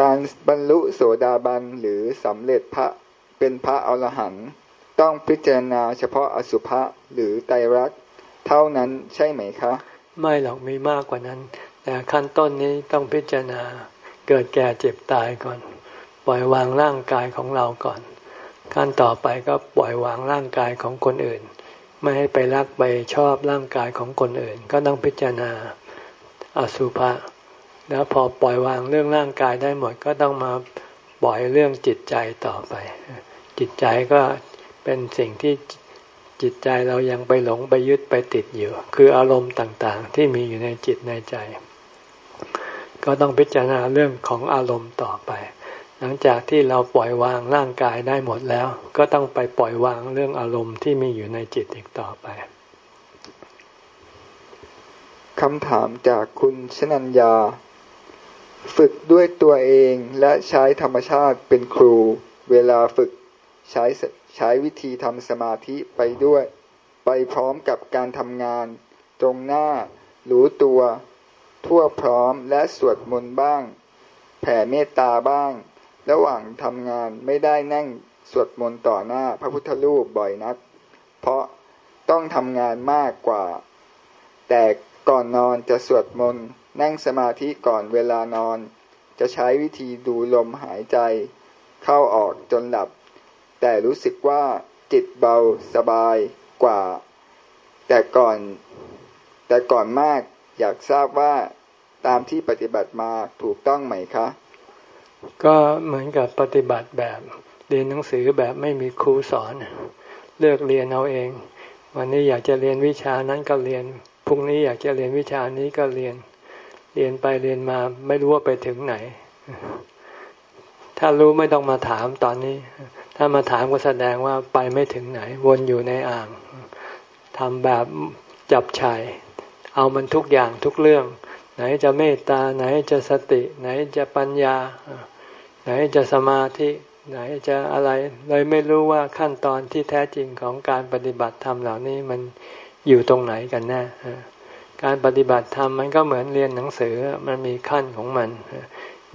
การบรรลุโสดาบันหรือสำเร็จพระเป็นพระอรหันต์ต้องพิจารณาเฉพาะอสุภะหรือไตรักเท่านั้นใช่ไหมคะ ไม่หรอกมีมากกว่านั้น แต่ขั้นต้นนี้ต้องพิจารณาเกิดแก่เจ็บตายก่อน ปล่อยวางร่างกายของเราก่อน ขั้นต่อไปก็ปล่อยวางร่างกายของคนอื่น ไม่ให้ไปรักไปชอบร่างกายของคนอื่น ก็ต้องพิจารณาอสุภะแล้วพอปล่อยวางเรื่องร่างกายได้หมดก็ต้องมาปล่อยเรื่องจิตใจต่อไป จิตใจก็เป็นสิ่งที่จิตใจเรายังไปหลงไปยึดไปติดอยู่ คืออารมณ์ต่างๆ ที่มีอยู่ในจิตในใจ ก็ต้องพิจารณาเรื่องของอารมณ์ต่อไป หลังจากที่เราปล่อยวางร่างกายได้หมดแล้ว ก็ต้องไปปล่อยวางเรื่องอารมณ์ที่มีอยู่ในจิตอีกต่อไปคำถามจากคุณชนัญญา ฝึกด้วยตัวเองและใช้ธรรมชาติเป็นครู เวลาฝึกใช้ใช้วิธีทำสมาธิไปด้วย ไปพร้อมกับการทำงาน ตรงหน้า รู้ตัว ทั่วพร้อมและสวดมนต์บ้าง แผ่เมตตาบ้าง ระหว่างทำงานไม่ได้นั่งสวดมนต์ต่อหน้าพระพุทธรูปบ่อยนัก เพราะต้องทำงานมากกว่า แต่ก่อนนอนจะสวดมนต์นั่งสมาธิก่อนเวลานอน จะใช้วิธีดูลมหายใจ เข้าออกจนหลับ แต่รู้สึกว่าจิตเบาสบายกว่า แต่ก่อนแต่ก่อนมากอยากทราบว่าตามที่ปฏิบัติมาถูกต้องไหมคะ ก็เหมือนกับปฏิบัติแบบเรียนหนังสือแบบไม่มีครูสอน เลือกเรียนเอาเอง วันนี้อยากจะเรียนวิชานั้นก็เรียนพรุ่งนี้อยากจะเรียนวิชานี้ก็เรียน เรียนไปเรียนมาไม่รู้ว่าไปถึงไหน ถ้ารู้ไม่ต้องมาถามตอนนี้ ถ้ามาถามก็แสดงว่าไปไม่ถึงไหน วนอยู่ในอ่างทำแบบจับชาย เอามันทุกอย่างทุกเรื่อง ไหนจะเมตตาไหนจะสติ ไหนจะปัญญา ไหนจะสมาธิไหนจะอะไรเลยไม่รู้ว่าขั้นตอนที่แท้จริงของการปฏิบัติธรรมเหล่านี้มันอยู่ตรงไหนกันแน่การปฏิบัติธรรมมันก็เหมือนเรียนหนังสือมันมีขั้นของมัน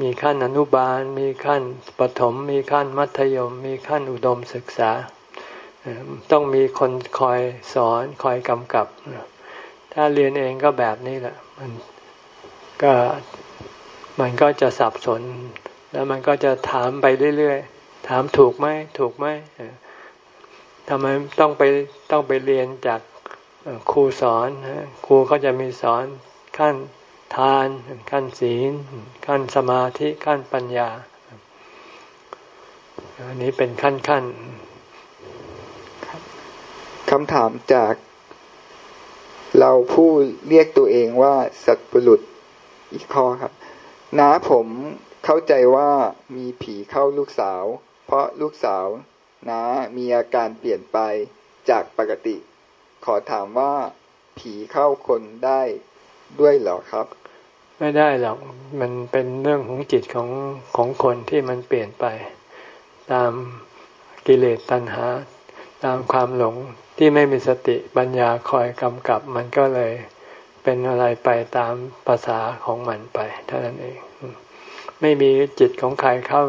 มีขั้นอนุบาล มีขั้นปฐมมีขั้นมัธยม มีขั้นอุดมศึกษา ต้องมีคนคอยสอนคอยกำกับ ถ้าเรียนเองก็แบบนี้แหละมันก็มันก็จะสับสน แล้วมันก็จะถามไปเรื่อยๆ ถามถูกไหมถูกไหมทำไมต้องไปต้องไปเรียนจากครูสอนครูเขาจะมีสอนขั้นทาน ขั้นศีล ขั้นสมาธิขั้นปัญญา อันนี้เป็นขั้นขั้นคำถามจากเราผู้เรียกตัวเองว่าสัตบุรุษอีกข้อครับน้าผม เข้าใจว่ามีผีเข้าลูกสาว เพราะลูกสาวน้ามีอาการเปลี่ยนไปจากปกติ ขอถามว่า ผีเข้าคนได้ด้วยเหรอครับ ไม่ได้หรอกมันเป็นเรื่องของจิตของของคนที่มันเปลี่ยนไป ตามกิเลสตัณหา ตามความหลงที่ไม่มีสติปัญญาคอยกำกับ มันก็เลยเป็นอะไรไปตามภาษาของมันไปเท่านั้นเอง ไม่มีจิตของใครเข้า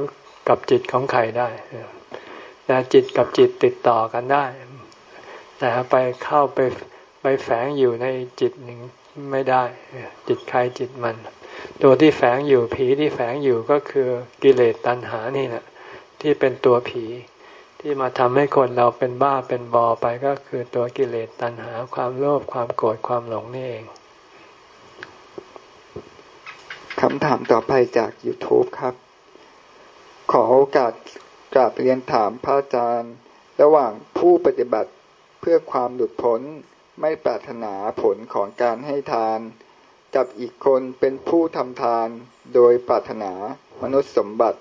กับจิตของใครได้แต่จิตกับจิตติดต่อกันได้ แต่ไปเข้าไปไปแฝงอยู่ในจิตหนึ่งไม่ได้ จิตใครจิตมัน ตัวที่แฝงอยู่ผีที่แฝงอยู่ก็คือกิเลสตัณหานี่แหละที่เป็นตัวผีที่มาทำให้คนเราเป็นบ้าเป็นบอไปก็คือตัวกิเลสตัณหาความโลภความโกรธความหลงนี่เอง คำถามต่อไปจาก YouTube ครับ ขอโอกาสกราบเรียนถามพระอาจารย์ ระหว่างผู้ปฏิบัติเพื่อความหลุดพ้นไม่ปรารถนาผลของการให้ทาน กับอีกคนเป็นผู้ทำทานโดยปรารถนามนุษย์สมบัติ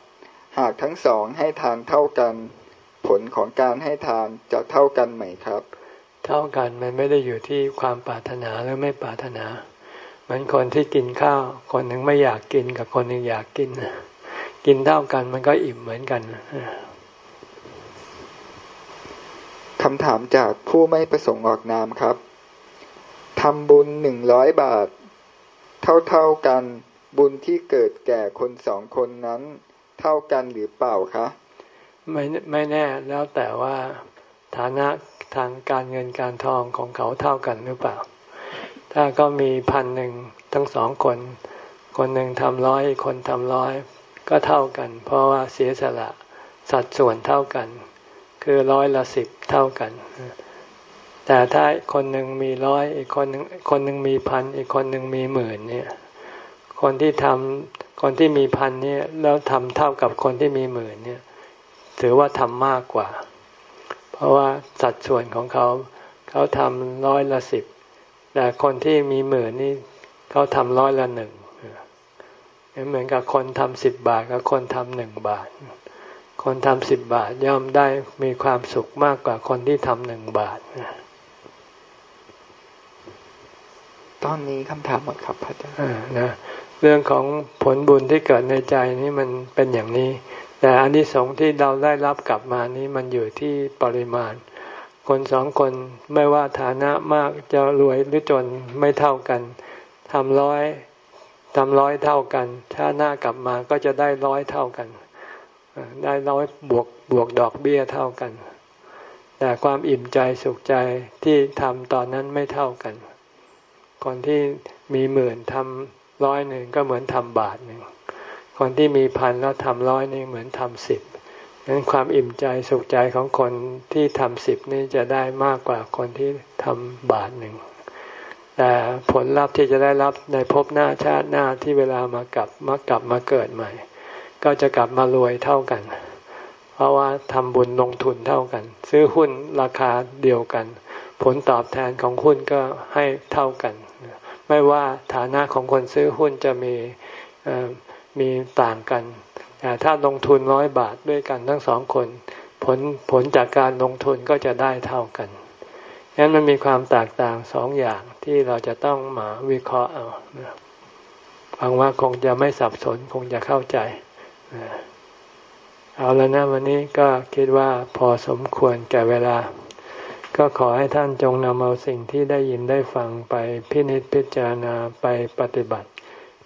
หากทั้งสองให้ทานเท่ากัน ผลของการให้ทานจะเท่ากันไหมครับ เท่ากันมันไม่ได้อยู่ที่ความปรารถนาหรือไม่ปรารถนา เหมือนคนที่กินข้าว คนหนึ่งไม่อยากกินกับคนหนึ่งอยากกิน กินเท่ากันมันก็อิ่มเหมือนกันคำถามจากผู้ไม่ประสงค์ออกนามครับทำบุญหนึ่งร้อยบาท เท่าๆกันบุญที่เกิดแก่คนสองคนนั้น เท่ากันหรือเปล่าคะ ไม่ไม่แน่แล้วแต่ว่าฐานะทางการเงินการทองของเขาเท่ากันหรือเปล่า ถ้าก็มีพันหนึ่งทั้งสองคน คนหนึ่งทำร้อยคนทำร้อยก็เท่ากัน เพราะว่าเสียสละสัดส่วนเท่ากัน คือร้อยละสิบเท่ากัน แต่ถ้าคนหนึ่งมีร้อยอีกคนหนึ่งคนหนึ่งมีพันอีกคนหนึ่งมีหมื่นเนี่ย คนที่ทำคนที่มีพันเนี่ยแล้วทำเท่ากับคนที่มีหมื่นเนี่ย ถือว่าทำมากกว่า เพราะว่าสัดส่วนของเขา เขาทำร้อยละสิบ แต่คนที่มีหมื่นนี่เขาทำร้อยละหนึ่งเหมือนกับคนทำสิบบาทกับคนทำหนึ่งบาท คนทำสิบบาทย่อมได้มีความสุขมากกว่าคนที่ทำหนึ่งบาท ตอนนี้คำถามหมดครับพระอาจารย์นะเรื่องของผลบุญที่เกิดในใจนี่มันเป็นอย่างนี้ แต่อันที่สองที่เราได้รับกลับมานี้มันอยู่ที่ปริมาณ คนสองคนไม่ว่าฐานะมากจะรวยหรือจนไม่เท่ากันทำร้อยทำร้อยเท่ากันถ้าหน้ากลับมาก็จะได้ร้อยเท่ากัน ได้ร้อยบวกบวกดอกเบี้ยเท่ากัน แต่ความอิ่มใจสุขใจที่ทำตอนนั้นไม่เท่ากัน คนที่มีหมื่นทำร้อยหนึ่งก็เหมือนทำบาทหนึ่งคนที่มีพันแล้วทำร้อยนี่เหมือนทำสิบ นั้นความอิ่มใจสุขใจของคนที่ทำสิบนี่จะได้มากกว่าคนที่ทำบาทหนึ่ง แต่ผลลัพธ์ที่จะได้รับในภพหน้าชาติหน้าที่เวลามากลับมากลับมาเกิดใหม่ ก็จะกลับมารวยเท่ากัน เพราะว่าทำบุญลงทุนเท่ากัน ซื้อหุ้นราคาเดียวกัน ผลตอบแทนของหุ้นก็ให้เท่ากัน ไม่ว่าฐานะของคนซื้อหุ้นจะมีมีต่างกัน แต่ถ้าลงทุนร้อยบาทด้วยกันทั้งสองคน ผลผลจากการลงทุนก็จะได้เท่ากันนั้นมันมีความแตกต่างสองอย่างที่เราจะต้องมาวิเคราะห์เอาหวังว่าคงจะไม่สับสนคงจะเข้าใจเอาแล้วนะวันนี้ก็คิดว่าพอสมควรแก่เวลา ก็ขอให้ท่านจงนำเอาสิ่งที่ได้ยินได้ฟังไปพินิจพิจารณาไปปฏิบัติ